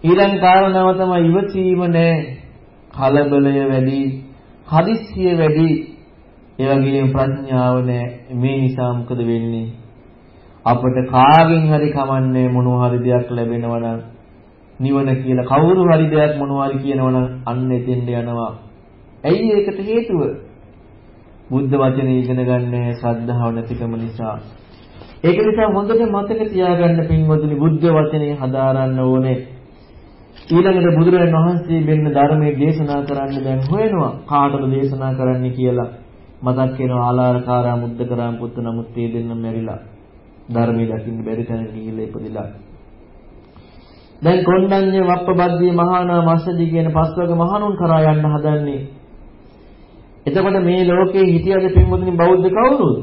ඊළඟ කාරණාව තමයි ඉවසීම නැහැ. කලබලය වැඩි හදිස්සිය වැඩි ඒ වගේම ප්‍රඥාව නැහැ මේ නිසා මොකද වෙන්නේ? අපිට කාගෙන් හරි කමන්නේ මොනවා හරි දෙයක් ලැබෙනවා නම් නිවන කියලා කවුරු හරි දෙයක් මොනවා හරි කියනවා නම් අන්න එතෙන්ට යනවා. ඇයි ඒකට හේතුව? බුද්ධ වචනේ ඉගෙන ගන්න ශ්‍රද්ධාව නැතිකම නිසා. ඒක නිසා හොඳට මතක තියාගන්න පින්වතුනි බුද්ධ වචනේ හදාරන්න ඕනේ. ඊළඟට බුදුරජාණන් වහන්සේ වෙන්න ධර්මයේ දේශනා කරන්න දැන් හොයනවා. කාටද දේශනා කරන්න කියලා. මතක් වෙනවා ආලාරකාරා මුද්දකරාම් පුත්තු නමුත් ඒ දෙන්න මැරිලා ධර්මයේ දකින්න බැරි තැන ගිහිල්ලා ඉපදිලා. දැන් කොණ්ඩඤ්ඤ වප්පබද්දී මහානා මස්සදී කියන පස්වග මහණුන් කරා යන්න හදන්නේ. එතකොට මේ ලෝකේ හිටියද පින්වතුනි බෞද්ධ කවුරුද?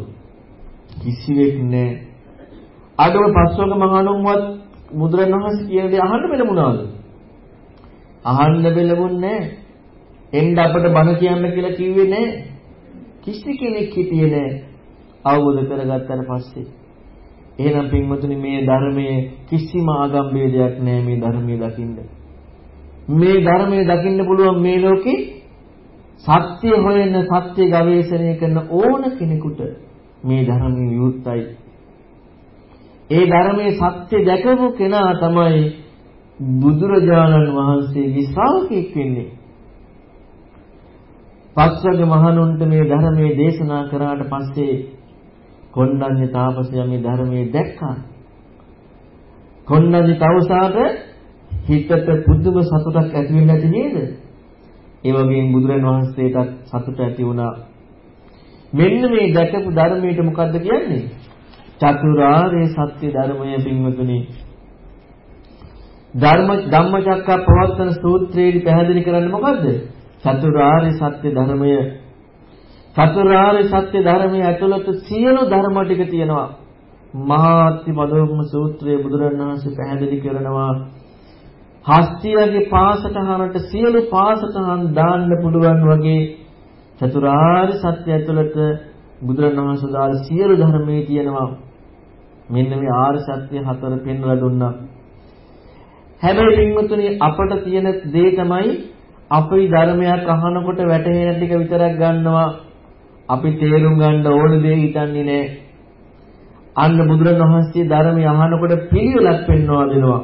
කිසිවෙක් නැහැ. අදම පස්වග මහණුන්වත් බුදුරණවහන්සේ කියන දේ අහන්න බැලුණාද? අහන්න බැලුන්නේ නැහැ. එන්න අපිට බණ කියන්න කියලා කිව්වේ නැහැ. කිසි කෙනෙක් හිටියේ නැහැ. අවබෝධ කරගත්තට පස්සේ එහෙනම් පින්වතුනි මේ ධර්මයේ කිසිම ආගම් ભેදයක් නැහැ මේ ධර්මයේ දකින්න. මේ ධර්මයේ දකින්න පුළුවන් මේ ලෝකේ සත්‍ය හොයන සත්‍ය ගවේෂණය කරන ඕන කෙනෙකුට මේ ධර්මයේ විවුර්තයි. ඒ ධර්මයේ සත්‍ය දැකපු කෙනා තමයි බුදුරජාණන් වහන්සේගේ ශ්‍රාවකෙක් වෙන්නේ. පස්වග මහණුන්ට මේ ධර්මයේ දේශනා කරාට පස්සේ කොණ්ඩඤ්ඤ තාපසයා මේ ධර්මයේ දැක්කා. කොණ්ඩඤ්ඤ තවුසාට හිතට පුදුම සතුටක් ඇති වෙන්නේ නැති නේද? ඒ වගේම බුදුරන් වහන්සේටත් සතුට ඇති වුණා. මෙන්න මේ දැකපු ධර්මයට මොකද්ද කියන්නේ? චතුරාර්ය සත්‍ය ධර්මය පින්වතුනි. ධර්ම ධම්මචක්ක ප්‍රවත්තන සූත්‍රයේදී පැහැදිලි කරන්නේ මොකද්ද? චතුරාර්ය සත්‍ය ධර්මය චතුරාර්ය සත්‍ය ධර්මයේ ඇතුළත සියලු ධර්ම ටික තියෙනවා. මහාත්ති මදෝම සූත්‍රයේ බුදුරණවහන්සේ පැහැදිලි කරනවා හස්තියගේ පාසටහනට සියලු පාසටහන් දාන්න පුළුවන් වගේ චතුරාර්ය සත්‍ය ඇතුළත බුදුරණවහන්සේ දාල සියලු ධර්මයේ තියෙනවා. මෙන්න මේ ආර්ය සත්‍ය හතර පෙන්වලා දුන්නා. හැබැයි පින්වතුනි අපට තියෙන දේ තමයි අපි ධර්මයක් අහනකොට වැටහෙන ටික විතරක් ගන්නවා අපි තේරුම් ගන්න ඕන දේ හිතන්නේ නැහැ. අන්න බුදුරණවහන්සේ ධර්මය අහනකොට පිළිවෙලක් පෙන්වා දෙනවා.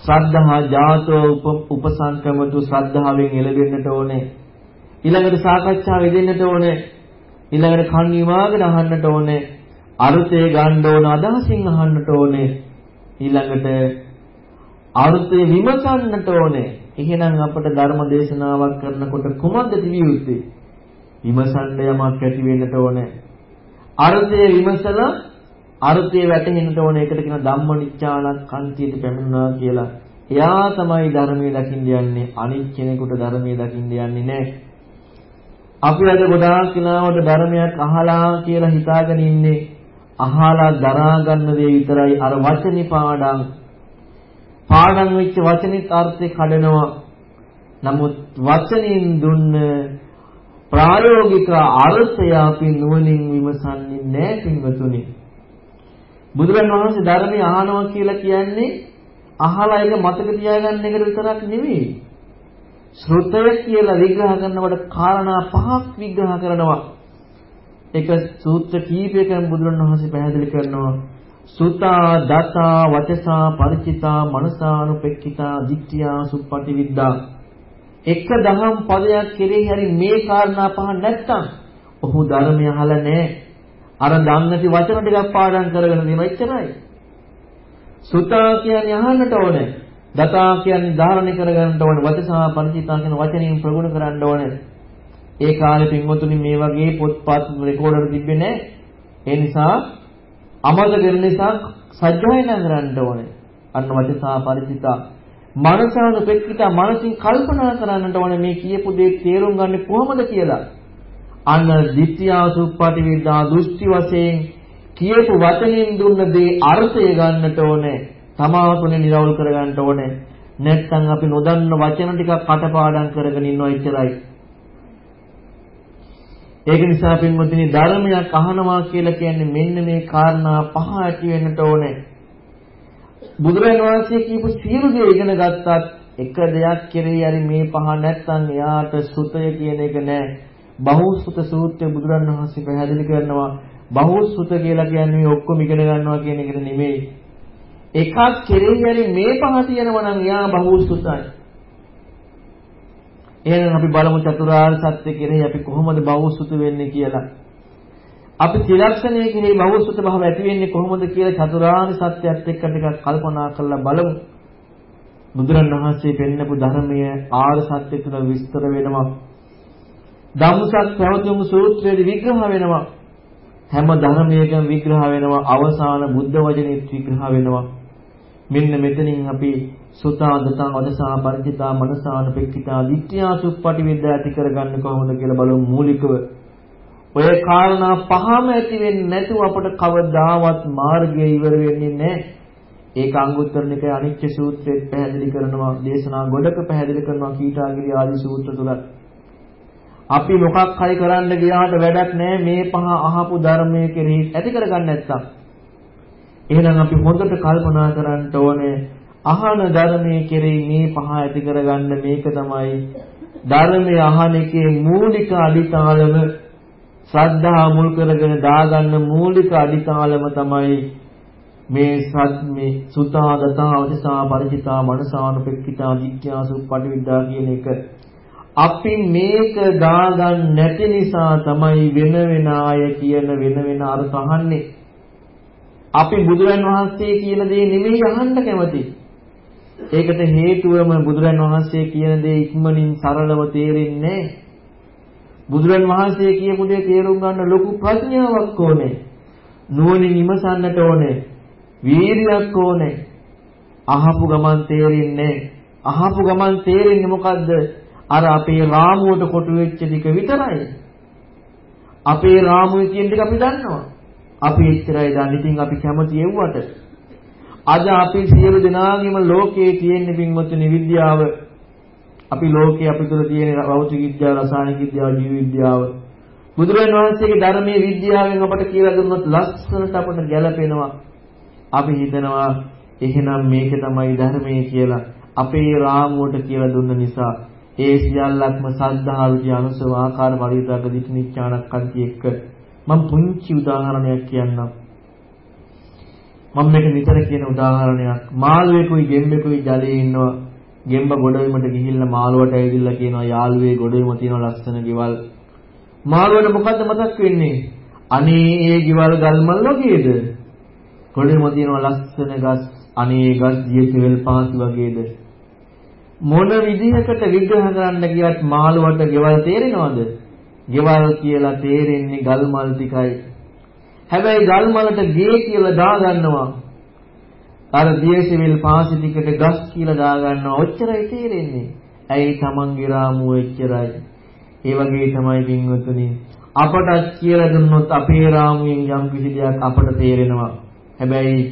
ශ්‍රද්ධහා ජාතෝ උපසංකමතු ශ්‍රද්ධාවෙන් එළවෙන්නට ඕනේ. ඊළඟට සාකච්ඡා වෙදෙන්නට ඕනේ. ඊළඟට කන් විමාගෙන අහන්නට ඕනේ. අර්ථය ගන්න ඕන අදහසින් අහන්නට ඕනේ. ඊළඟට අර්ථය විමසන්නට ඕනේ. එහෙනම් අපට ධර්ම දේශනාවක් කරනකොට කුමක්ද තිබිය යුත්තේ? විමසන්න යමක් ඇති වෙන්නට ඕනේ. අර්ථය විමසලා අර්ථය වැටහෙන්නට ඕනේ. ඒකට කියන ධම්මනිච්ඡානක් කන්තියට පැමිණුණා කියලා. එයා තමයි ධර්මයේ දකින්න යන්නේ. අනිත් කෙනෙකුට ධර්මයේ දකින්න යන්නේ නැහැ. අපි අද ගොඩාක් වෙලාවට ධර්මයක් අහලා කියලා හිතාගෙන ඉන්නේ. අහලා දරා ගන්න දේ විතරයි අර වචනේ පාඩම් පාඩම් වෙච්ච වචනේ අර්ථය කඩනවා. නමුත් වචනෙන් දුන්න ප්‍රායෝගික අර්ථය අපි නුවණින් විමසන්නේ නැහැ පින්වතුනි. බුදුරන් වහන්සේ ධර්මය අහනවා කියලා කියන්නේ අහලා ඒක මතක තියාගන්න එකට විතරක් නෙවෙයි. ශ්‍රුතය කියලා විග්‍රහ කරනකොට කාරණා පහක් විග්‍රහ කරනවා. ඒක සූත්‍ර කීපයකින් බුදුරන් වහන්සේ පැහැදිලි කරනවා. සුතා දතා වචසා ಪರಿචිතා මනසානුපෙක්ඛිතා දිට්ඨියා සුප්පටි විද්දා එක දහම් පදයක් කෙරෙහි හරි මේ කාරණා පහ නැත්තම් ඔහු ධර්මය අහලා නැහැ. අර දන්නති වචන ටිකක් පාඩම් කරගෙන තියෙනවා එච්චරයි. සුතා කියන්නේ අහන්නට ඕනේ. දතා කියන්නේ ධාරණය කරගන්න ඕනේ. වචසා පරිචිතා කියන වචනයෙන් ප්‍රගුණ කරන්න ඕනේ. ඒ කාලේ පින්වතුනි මේ වගේ පොත්පත් රෙකෝඩර් තිබ්බේ නැහැ. ඒ නිසා අමතක වෙන නිසා සජ්ජායනා කරන්න ඕනේ. අන්න වචසා පරිචිතා මනසානුපෙක්කිතා මනසින් කල්පනා කරන්නට ඕනේ මේ කියපු දේ තේරුම් ගන්න කොහොමද කියලා. අන්න ditthiyasuppati විද්‍යා දෘෂ්ටි වශයෙන් කියපු වචනෙන් දුන්න දේ අර්ථය ගන්නට ඕනේ. තමා තුනේ නිරවුල් කර ගන්නට ඕනේ. නැත්නම් අපි නොදන්න වචන ටිකක් කටපාඩම් කරගෙන ඉන්නවා එච්චරයි. ඒක නිසා පින්වතුනි ධර්මයක් අහනවා කියලා කියන්නේ මෙන්න මේ කාරණා පහ ඇති වෙන්නට ඕනේ. බුදුරජාණන් වහන්සේ කියපු සියලු දේ ඉගෙන ගත්තත් එක දෙයක් කෙරෙහි හරි මේ පහ නැත්නම් එයාට සුතය කියන එක නෑ. බහුසුත සූත්‍රය බුදුරජාණන් වහන්සේ පැහැදිලි කරනවා බහුසුත කියලා කියන්නේ ඔක්කොම ඉගෙන ගන්නවා කියන එකට නෙමෙයි. එකක් කෙරෙහි හරි මේ පහ තියෙනවා නම් එයා බහුසුතයි. එහෙනම් අපි බලමු චතුරාර්ය සත්‍ය කෙරෙහි අපි කොහොමද බහුසුත වෙන්නේ කියලා. අපි ත්‍රිලක්ෂණය කෙරෙහි බහුසුත භාව ඇති වෙන්නේ කොහොමද කියලා චතුරාර්ය සත්‍යයත් එක්ක ටිකක් කල්පනා කරලා බලමු. බුදුරණවහන්සේ පෙන්නපු ධර්මයේ ආර්ය සත්‍ය තුන විස්තර වෙනවා. ධම්මසක් පැවතුම් සූත්‍රයේ විග්‍රහ වෙනවා. හැම ධර්මයකම විග්‍රහ වෙනවා අවසාන බුද්ධ වචනේත් විග්‍රහ වෙනවා. මෙන්න මෙතනින් අපි සුතා දතං වදසා පරිචිතා මනසාන පෙක්කිතා දිට්ඨියා සුප්පටි විද්‍යා ඇති කරගන්න කොහොමද කියලා බලමු මූලිකව. ඔය කාරණා පහම ඇති වෙන්නේ නැතුව අපට කවදාවත් මාර්ගය ඉවර වෙන්නේ නැහැ. ඒක අංගුත්තර නිකේ අනිච්ච සූත්‍රයෙන් පැහැදිලි කරනවා දේශනා ගොඩක පැහැදිලි කරනවා කීටාගිරි ආදී සූත්‍ර තුලත්. අපි මොකක් හරි කරන්න ගියාට වැඩක් නැහැ මේ පහ අහපු ධර්මයේ කෙරෙහි ඇති කරගන්න නැත්තම්. එහෙනම් අපි හොඳට කල්පනා කරන්න ඕනේ අහන ධර්මයේ කෙරෙහි මේ පහ ඇති කරගන්න මේක තමයි. ධර්මයේ අහන එකේ මූලික අදිතාලම ශ්‍රද්ධාව මුල් කරගෙන දාගන්න මූලික අදිතාලම තමයි මේ සත් මේ සුතා දතා අවදසා ಪರಿචිතා මනසානුපෙක්කිතා විද්‍යාසු පටිවිද්‍යා කියන එක. අපි මේක දාගන්න නැති නිසා තමයි වෙන වෙන ආය කියන වෙන වෙන අර්ථ අහන්නේ. අපි බුදුරන් වහන්සේ කියන දේ නෙමෙයි අහන්න කැමති. ඒකට හේතුවම බුදුරන් වහන්සේ කියන දේ ඉක්මනින් සරලව තේරෙන්නේ බුදුරන් වහන්සේ කියපු දේ තේරුම් ගන්න ලොකු ප්‍රඥාවක් ඕනේ. නුවණින් ඉමසන්නට ඕනේ. වීරියක් ඕනේ. අහපු ගමන් තේරෙන්නේ අහපු ගමන් තේරෙන්නේ මොකද්ද? අර අපේ රාමුවට කොටු වෙච්ච ටික විතරයි. අපේ රාමුවේ කියන ටික අපි දන්නවා. අපි එච්චරයි දන්නේ. ඉතින් අපි කැමති එව්වට. අද අපි සියලු දෙනාගේම ලෝකයේ තියෙන පින්වත්නි විද්‍යාව අපි ලෝකයේ අපි තුළ තියෙන භෞතික විද්‍යාව, රසායනික විද්‍යාව, ජීව විද්‍යාව බුදුරජාණන් වහන්සේගේ ධර්මයේ විද්‍යාවෙන් අපට කියලා දුන්නොත් ලස්සනට අපට ගැලපෙනවා. අපි හිතනවා එහෙනම් මේක තමයි ධර්මයේ කියලා අපේ රාමුවට කියලා දුන්න නිසා ඒ සියල්ලක්ම සද්ධාරුචි අනුසව ආකාර පරිවිතක දිට්ඨිනිච්ඡානක්කන්ති එක්ක මම පුංචි උදාහරණයක් කියන්නම්. මම මේක නිතර කියන උදාහරණයක්. මාළුවෙකුයි ගෙම්බෙකුයි ජලයේ ඉන්නවා. ගෙම්බ ගොඩවීමට ගිහිල්ලා මාළුවට ඇවිදilla කියනවා යාළුවේ ගොඩවීම තියෙන ලස්සන ගෙවල්. මාළුවට මොකද්ද මතක් වෙන්නේ? අනේ ඒ ගෙවල් ගල්මල් වගේද? ගොඩවීම තියෙන ලස්සන ගස් අනේ ගස් දිය කෙවල් පාසි වගේද? මොන විදිහකට විග්‍රහ කරන්න ගියත් මාළුවට ගෙවල් තේරෙනවද? ගෙවල් කියලා තේරෙන්නේ ගල් මල් ටිකයි. හැබැයි ගල් මලට ගේ කියලා දාගන්නවා. අර දියසිවිල් පාසි ටිකට ගස් කියලා දාගන්නවා. ඔච්චරයි තේරෙන්නේ. ඇයි තමන්ගේ රාමුව එච්චරයි. ඒ වගේ තමයි පින්වතුනි අපටත් කියලා දුන්නොත් අපේ රාමුවෙන් යම් කිසි දෙයක් අපට තේරෙනවා. හැබැයි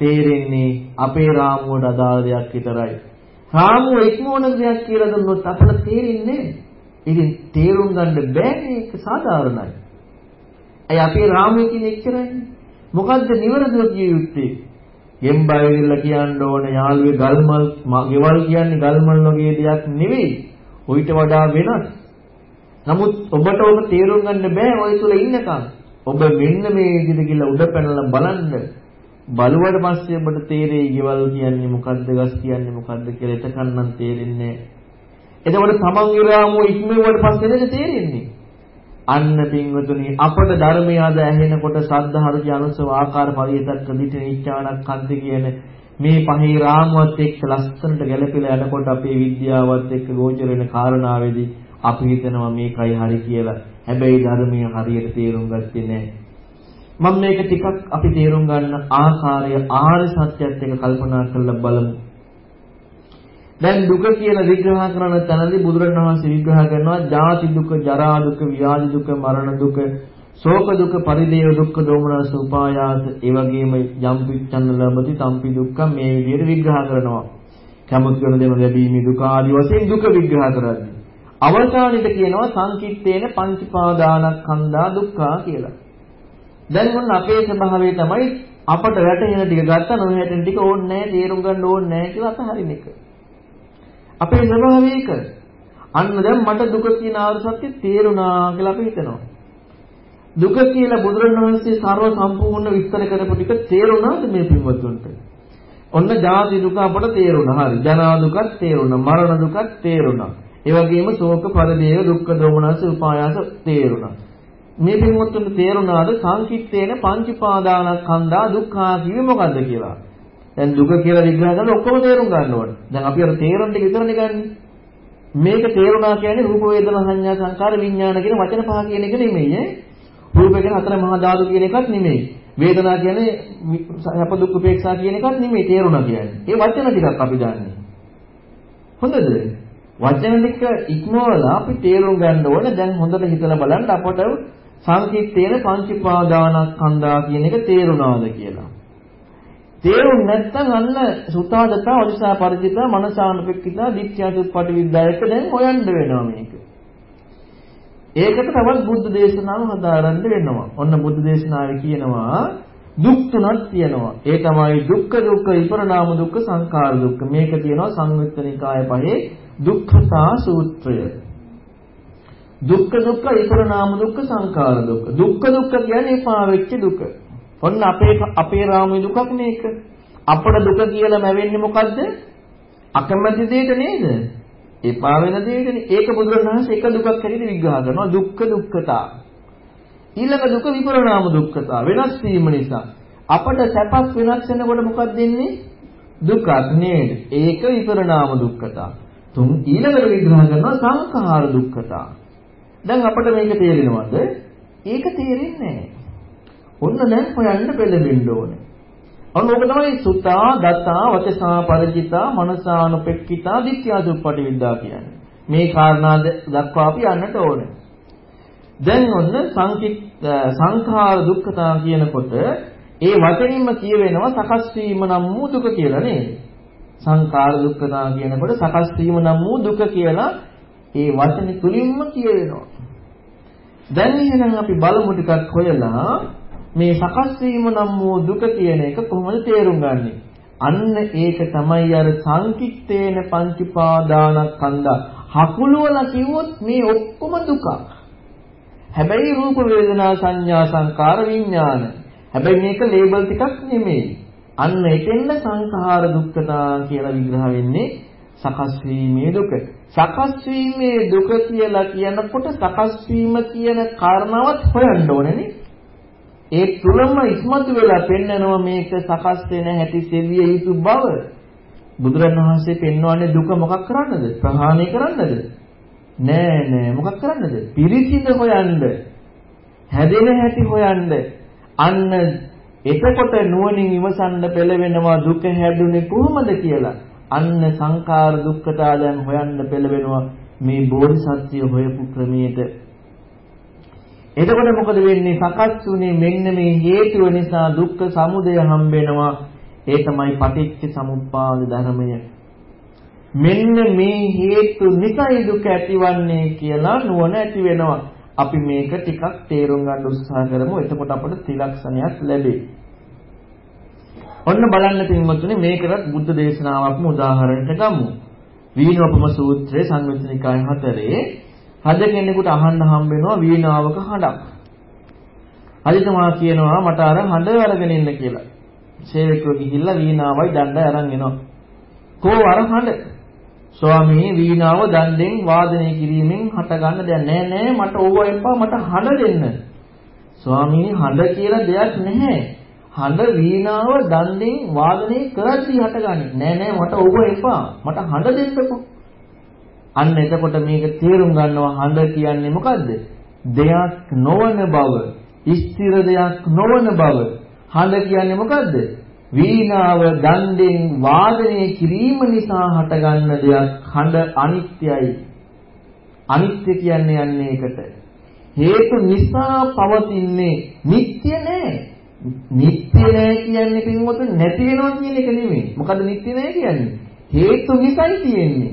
තේරෙන්නේ අපේ රාමුවට අදාළ දෙයක් විතරයි. රාමුව ඉක්මවන දෙයක් කියලා දුන්නොත් අපට තේරෙන්නේ ඉතින් තේරුම් ගන්න බෑනේ ඒක සාධාරණයි. අය අපේ රාමයේ කියන එච්චරයි. මොකද්ද නිවරදිව කිය යුත්තේ? ගෙම්බයිවිල්ල කියන්න ඕන යාළුවේ ගල්මල් ගෙවල් කියන්නේ ගල්මල් වගේ දෙයක් නෙවෙයි. ඔయిత වඩා වෙනස්. නමුත් ඔබට ඔබ තේරුම් ගන්න බෑ ඔය තුල ඉන්නකම්. ඔබ මෙන්න මේ විදිහට ගිහලා උඩ පැනලා බලන්න. බලුවට පස්සේ ඔබට තේරෙයි ගෙවල් කියන්නේ මොකද්ද ගස් කියන්නේ මොකද්ද කියලා එතකන් නම් තේරෙන්නේ නැහැ. එතකොට තමන්ගේ රාමුව ඉක්මවුවට පස්සේ නේද තේරෙන්නේ. අන්න පින්වතුනි අපට ධර්මය අද ඇහෙනකොට සද්ධාරුචි අනුසව ආකාර පරියතක් දිට නිච්ඡානක් කන්ත කියන මේ පහේ රාමුවත් එක්ක ලස්සනට ගැලපෙලා යනකොට අපේ විද්‍යාවත් එක්ක ගෝචර වෙන කාරණාවේදී අපි හිතනවා මේකයි හරි කියලා. හැබැයි ධර්මය හරියට තේරුම් ගත්තේ නැහැ. මම මේක ටිකක් අපි තේරුම් ගන්න ආකාරය ආර්ය සත්‍යයත් එක්ක කල්පනා කරලා බලමු. දැන් දුක කියලා විග්‍රහ කරන තැනදී බුදුරණවහන්සේ විග්‍රහ කරනවා ජාති දුක, ජරා දුක, ව්‍යාධි දුක, මරණ දුක, ශෝක දුක, පරිදේව දුක්ඛ, දෝමනස උපායාස, ඒ වගේම යම් පිච්ඡන්න ලබති සම්පි දුක්ඛ මේ විදිහට විග්‍රහ කරනවා. කැමති කරන දේ ලැබීමේ දුක ආදී වශයෙන් දුක විග්‍රහ කරන්නේ. අවසානෙට කියනවා සංකිට්ඨේන පංචපාදානස්කන්ධා දුක්ඛා කියලා. දැන් මොන අපේ ස්වභාවය තමයි අපට වැටෙන ටික ගත්තා නොහැටෙන ටික ඕනේ නැහැ, තේරුම් ගන්න ඕනේ නැහැ කියලා අතහරින එක. අපේ ස්වභාවය ඒක. අන්න දැන් මට දුක කියන ආර්ය තේරුණා කියලා අපි හිතනවා. දුක කියලා බුදුරණවහන්සේ සර්ව සම්පූර්ණ විස්තර කරපු ටික තේරුණාද මේ පින්වත්තුන්ට? ඔන්න ජාති දුක අපට තේරුණා. හරි. ජනා දුකත් තේරුණා. මරණ දුකත් තේරුණා. ඒ වගේම ශෝක පරිදේව දුක්ඛ දෝමනස උපායාස තේරුණා. මේ පින්වත්තුන්ට තේරුණාද සංකිට්ඨේන පංචපාදානස්කන්ධා දුක්ඛා කිව්වේ මොකද්ද කියලා? දැන් දුක කියලා විග්‍රහ කරලා ඔක්කොම තේරුම් ගන්න ඕනේ. දැන් අපි අර තේරුම් ටික විතරනේ ගන්න. මේක තේරුණා කියන්නේ රූප වේදනා සංඥා සංකාර විඥාන කියන වචන පහ කියන එක නෙමෙයි ඈ. රූප කියන හතර මහා ධාතු කියන එකත් නෙමෙයි. වේදනා කියන්නේ සැප දුක් උපේක්ෂා කියන එකත් නෙමෙයි තේරුණා කියන්නේ. ඒ වචන ටිකක් අපි දන්නේ. හොඳද? වචන ටික ඉක්මවලා අපි තේරුම් ගන්න ඕනේ දැන් හොඳට හිතලා බලන්න අපට සංකීර්තේන පංචපාදානස්කන්ධා කියන එක තේරුණාද කියලා. තේරුම් නැත්නම් අන්න සුතාදතා ඔදිසා පරිචිතා මනසානුපෙක්කිතා දික්ඛ්‍යාසුප්පටි විද්‍යාවක දැන් හොයන්න වෙනවා මේක. ඒකට තවත් බුද්ධ දේශනාව හදාරන්න වෙනවා. ඔන්න බුද්ධ දේශනාවේ කියනවා දුක් තුනක් තියෙනවා. ඒ තමයි දුක්ඛ දුක්ඛ විපරණාම දුක්ඛ සංඛාර දුක්ඛ. මේක තියෙනවා සංයුත්ත නිකාය පහේ දුක්ඛතා සූත්‍රය. දුක්ඛ දුක්ඛ විපරණාම දුක්ඛ සංඛාර දුක්ඛ. දුක්ඛ දුක්ඛ කියන්නේ එපා වෙච්ච දුක. ඔන්න අපේ අපේ රාමයේ දුකක් මේක. අපට දුක කියලා මැවෙන්නේ මොකද්ද? අකමැති දෙයට නේද? එපා වෙන දෙයකනේ. ඒක බුදුරණවහන්සේ එක දුකක් හැටියට විග්‍රහ කරනවා දුක්ඛ දුක්ඛතා. ඊළඟ දුක විපරණාම දුක්ඛතා. වෙනස් වීම නිසා අපට සැපක් වෙනස් වෙනකොට මොකක්ද වෙන්නේ? දුකක් නේද? ඒක විපරණාම දුක්ඛතා. තුන් ඊළඟට විග්‍රහ කරනවා සංඛාර දුක්ඛතා. දැන් අපිට මේක තේරෙනවද? ඒක තේරෙන්නේ නැහැ. ඔන්න දැන් හොයන්න පෙළඹෙන්න ඕනේ. අන්න ඕක තමයි සුතා, දතා, වචසා, පරිචිතා, මනසානුපෙක්කිතා, දික්ඛ්‍යාසුප්පටි විද්‍යා කියන්නේ. මේ කාරණා දක්වා අපි යන්නට ඕනේ. දැන් ඔන්න සංකිට සංඛාර දුක්ඛතා කියනකොට ඒ වචනින්ම කියවෙනවා සකස් වීම නම් වූ දුක කියලා නේද? සංඛාර දුක්ඛතා කියනකොට සකස් වීම නම් වූ දුක කියලා ඒ වචනේ තුලින්ම කියවෙනවා. දැන් එහෙනම් අපි බලමු ටිකක් හොයලා මේ සකස් වීම නම් වූ දුක කියන එක කොහොමද තේරුම් ගන්නෙ? අන්න ඒක තමයි අර සංකිට්ඨේන පංචපාදානස්කන්ධ හකුලවලා කිව්වොත් මේ ඔක්කොම දුකක්. හැබැයි රූප වේදනා සංඥා සංකාර විඥාන. හැබැයි මේක ලේබල් ටිකක් නෙමෙයි. අන්න එතෙන්ද සංඛාර දුක්ඛතා කියලා විග්‍රහ වෙන්නේ සකස් වීමේ දුක. සකස් වීමේ දුක කියලා කියනකොට සකස් වීම කියන කාරණාවත් හොයන්න ඕනේ නේ. ඒ තුලම ඉස්මතු වෙලා පෙන්නනවා මේක සකස් වෙන හැටි සෙවිය යුතු බව. බුදුරණවහන්සේ පෙන්වන්නේ දුක මොකක් කරන්නද? ප්‍රහාණය කරන්නද? නෑ නෑ මොකක් කරන්නද? පිරිසිඳ හොයන්න. හැදෙන හැටි හොයන්න. අන්න එතකොට නුවණින් විමසන්න පෙළවෙනවා දුක හැදුනේ කොහොමද කියලා. අන්න සංඛාර දුක්ඛතා දැන් හොයන්න පෙළවෙනවා මේ බෝධිසත්වය හොයපු ක්‍රමයට එතකොට මොකද වෙන්නේ? සකස් වුනේ මෙන්න මේ හේතුව නිසා දුක්ඛ සමුදය හම්බෙනවා. ඒ තමයි පටිච්ච සමුප්පාද ධර්මය. මෙන්න මේ හේතු නිසයි දුක ඇතිවන්නේ කියලා නුවණ ඇති වෙනවා. අපි මේක ටිකක් තේරුම් ගන්න උත්සාහ කරමු. එතකොට අපට ත්‍රිලක්ෂණයක් ලැබේ. ඔන්න බලන්න පින්වත්නි මේකට බුද්ධ දේශනාවක්ම උදාහරණයක් ගමු. වීණෝපම සූත්‍රයේ සංයුත්ත නිකාය 4 රජ කෙනෙකුට අහන්න හම්බ වෙනවා වීණාවක හඬක්. රජතුමා කියනවා මට අර හඬ අරගෙන ඉන්න කියලා. සේවකයෝ ගිහිල්ලා වීණාවයි දණ්ඩයි අරන් එනවා. කෝ අර හඬ? ස්වාමී වීණාව දණ්ඩෙන් වාදනය කිරීමෙන් හට ගන්න දෙයක් නෑ නෑ මට ඕව එපා මට හඬ දෙන්න. ස්වාමී හඬ කියලා දෙයක් නැහැ. හඬ වීණාව දණ්ඩෙන් වාදනය කරද්දී හටගන්නේ. නෑ නෑ මට ඕව එපා. මට හඬ දෙන්නකෝ. අන්න එතකොට මේක තේරුම් ගන්නවා හඬ කියන්නේ මොකද්ද? දෙයක් නොවන බව, ස්ථිර දෙයක් නොවන බව. හඬ කියන්නේ මොකද්ද? වීණාව දණ්ඩෙන් වාදනය කිරීම නිසා හටගන්න දෙයක් හඬ අනිත්‍යයි. අනිත්‍ය කියන්නේ යන්නේ ඒකට. හේතු නිසා පවතින්නේ නිට්ටය නෑ. නිට්ටය නෑ කියන්නේ පින්වතුන් නැති වෙනවා කියන එක නෙමෙයි. මොකද නිට්ටය නෑ කියන්නේ? හේතු නිසායි තියෙන්නේ.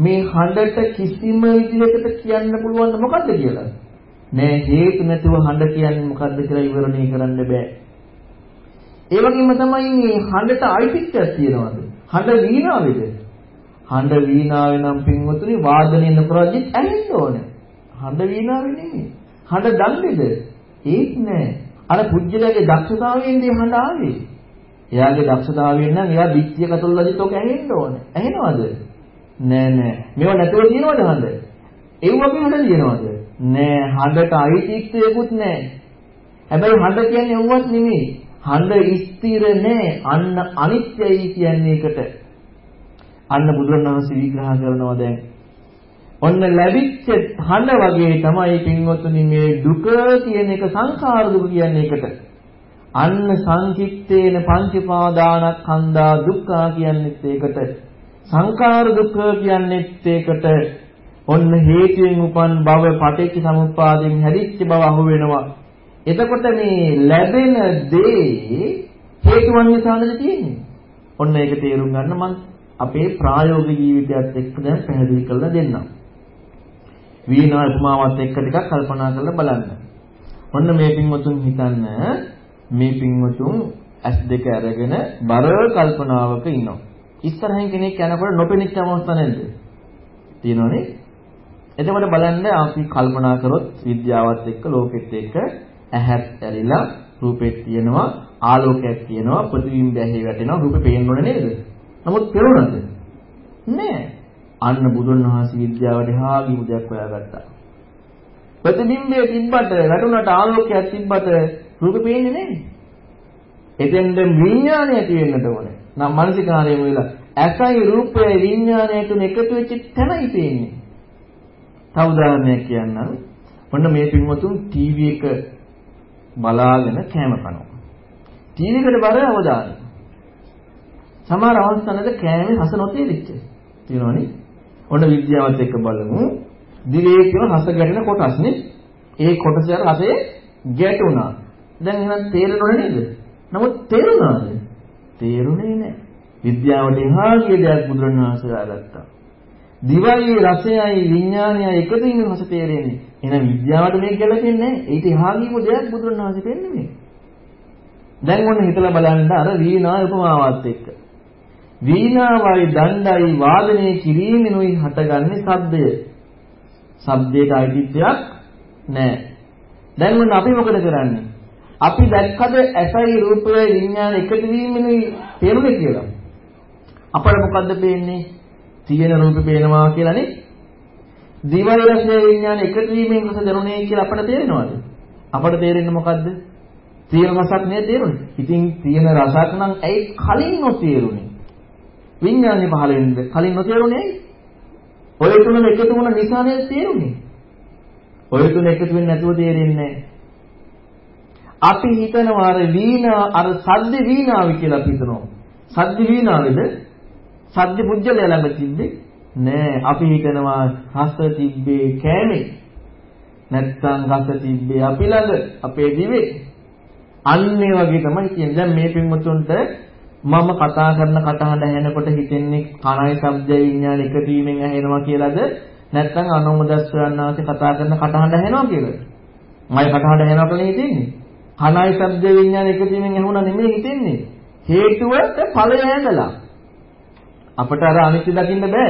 මේ හඬට කිසිම විදිහකට කියන්න පුළුවන් මොකද්ද කියලා. නෑ හේතු නැතුව හඬ කියන්නේ මොකද්ද කියලා විවරණය කරන්න බෑ. ඒ වගේම තමයි මේ හඬට අයිතිත්වයක් තියෙනවද? හඬ වීණාවේද? හඬ වීණාවේ නම් පින්වතුනි වාදනය නොකරද්දිත් ඇහෙන්න ඕනේ. හඬ වීණාවේ නෙමෙයි. හඬ දන්නේද? ඒත් නෑ. අර පුජ්‍යලගේ දක්ෂතාවයෙන් දී හඬ ආවේ. එයාගේ දක්ෂතාවයෙන් නම් එයා පිටිය කතොල්ලදිත් ඔක ඇහෙන්න ඕනේ. ඇහෙනවද? නෑ නෑ. මේව නැතුව තියනවද හඳ? ඒව අපි හඳ තියනවද? නෑ හඳට අයිතිත්වයකුත් නෑ. හැබැයි හඳ කියන්නේ වුවත් නෙමෙයි. හඳ ස්ථිර නෑ. අන්න අනිත්‍යයි කියන්නේ ඒකට. අන්න බුදුරණවහන්සේ විග්‍රහ කරනවා දැන්. ඔන්න ලැබිච්ච හඬ වගේ තමයි පින්වතුනි මේ දුක කියන එක සංඛාර දුක කියන්නේ එකට. අන්න සංකිට්ඨේන පංචපාදානස්කන්ධා දුක්ඛ කියන්නේත් ඒකට. සංඛාර දුක්ඛ කියන්නේත් ඒකට. ඔන්න හේතුයෙන් උපන් භව පටිච්ච සමුප්පාදයෙන් හැදිච්ච බව අහු වෙනවා. එතකොට මේ ලැබෙන දේ හේතුන් නිසාද තියෙන්නේ? ඔන්න ඒක තේරුම් ගන්න මම අපේ ප්‍රායෝගික ජීවිතයත් එක්ක දැන් පැහැදිලි කරලා දෙන්නම්. වීණා උපමාවත් එක්ක ටිකක් කල්පනා කරලා බලන්න. ඔන්න මේ පින්වතුන් හිතන්න මේ පින්වතුන් S2 අරගෙන බර කල්පනාවක ඉන්නවා. ඉස්සරහින් කෙනෙක් යනකොට නොපෙනිච්ච අවස්ථා නැද්ද? තියෙනවනේ. එතකොට බලන්න අපි කල්පනා කරොත් විද්‍යාවත් එක්ක ලෝකෙත් එක්ක ඇහත් ඇරිලා රූපෙත් තියෙනවා ආලෝකයක් තියෙනවා ප්‍රතිබිම්බය ඇහි වැටෙනවා රූපේ පේන්න ඕනේ නේද? නමුත් පෙරුණද? නෑ. අන්න බුදුන් වහන්සේ විද්‍යාවට හාගිමු දෙයක් හොයාගත්තා. ප්‍රතිබිම්බය තිබ්බට වැටුණට ආලෝකයක් තිබ්බට රූපේ පේන්නේ නැහැ. එතෙන්ද විඥානය තියෙන්නට ඕනේ. නම් මානසිකාරයෙන් වෙලා ඇසයි රූපයයි විඥානය තුන එකතු වෙච්ච තැනයි පේන්නේ. තව උදාහරණයක් කියන්නම්. ඔන්න මේ පින්වතුන් ටීවී එක බලාගෙන කෑම කනවා. ටීවී එකට බර අවධානය. සමහර අවස්ථාවලද කෑමේ රස නොතේරිච්ච. තියෙනවනේ. ඔන්න විද්‍යාවත් එක්ක බලමු. දිවේ කියන රස ගැටෙන කොටස්නේ. ඒ කොටස රසයේ ගැටුණා. දැන් එහෙනම් තේරෙනවද නේද? නමුත් තේරුණාද? තේරුනේ නැහැ. විද්‍යාවට එහා ගිය දෙයක් බුදුරණවහන්සේ ආගත්තා. දිවයි රසයයි විඥානයයි එකතු වෙන රස තේරෙන්නේ. එහෙනම් විද්‍යාවට මේක ගැලපෙන්නේ නැහැ. ඊට එහා ගියපු දෙයක් බුදුරණවහන්සේ පෙන්න්නේ. දැන් ඔන්න හිතලා බලන්න අර වීණා උපමාවත් එක්ක. වීණාවයි දණ්ඩයි වාදනය කිරීමෙනුයි හටගන්නේ ශබ්දය. ශබ්දයට අයිතිත්වයක් නැහැ. දැන් මොන අපි මොකද කරන්නේ? අපි දැක්කද ඇසයි රූපයයි විඥාන එකතු වීමෙනුයි පේන්නේ කියලා. අපට මොකද්ද පේන්නේ? තියෙන රූපේ පේනවා කියලානේ. දිවයි රසය විඥාන එකතු වීමෙන් රස දරුණේ කියලා අපට තේරෙනවද? අපට තේරෙන්නේ මොකද්ද? තියෙන රසක් නෑ තේරුනේ. ඉතින් තියෙන රසක් නම් ඇයි කලින් නොතේරුනේ? විඥානේ පහළ වෙන්නේ කලින් නොතේරුනේ ඇයි? ඔය තුනම එකතු වුණ නිසා නේද තේරුනේ? ඔය තුන එකතු වෙන්නේ නැතුව තේරෙන්නේ නැහැ. අපි හිතනවා අර වීණා අර සද්ද වීණාවි කියලා අපි හිතනවා. සද්ද වීණාවේද? සද්ද පුජ්‍යලය ළඟ තිබ්බේ නෑ. අපි හිතනවා රස තිබ්බේ කෑමේ. නැත්තම් රස තිබ්බේ අපි ළඟ අපේ දිවේ. අන්න ඒ වගේ තමයි කියන්නේ. දැන් මේ පින්වතුන්ට මම කතා කරන කටහඬ ඇහෙනකොට හිතෙන්නේ කණයි ශබ්ද විඥාන එකතු වීමෙන් ඇහෙනවා කියලාද නැත්නම් අනුමදස්වන්නාසේ කතා කරන කටහඬ ඇහෙනවා කියලාද මයි කටහඬ ඇහෙනවා කියලා හිතෙන්නේ කණයි ශබ්ද විඥාන එකතු වීමෙන් ඇහුණා නෙමෙයි හිතෙන්නේ හේතුවට ඵලය ඇඳලා අපට අර අනිත්‍ය දකින්න බෑ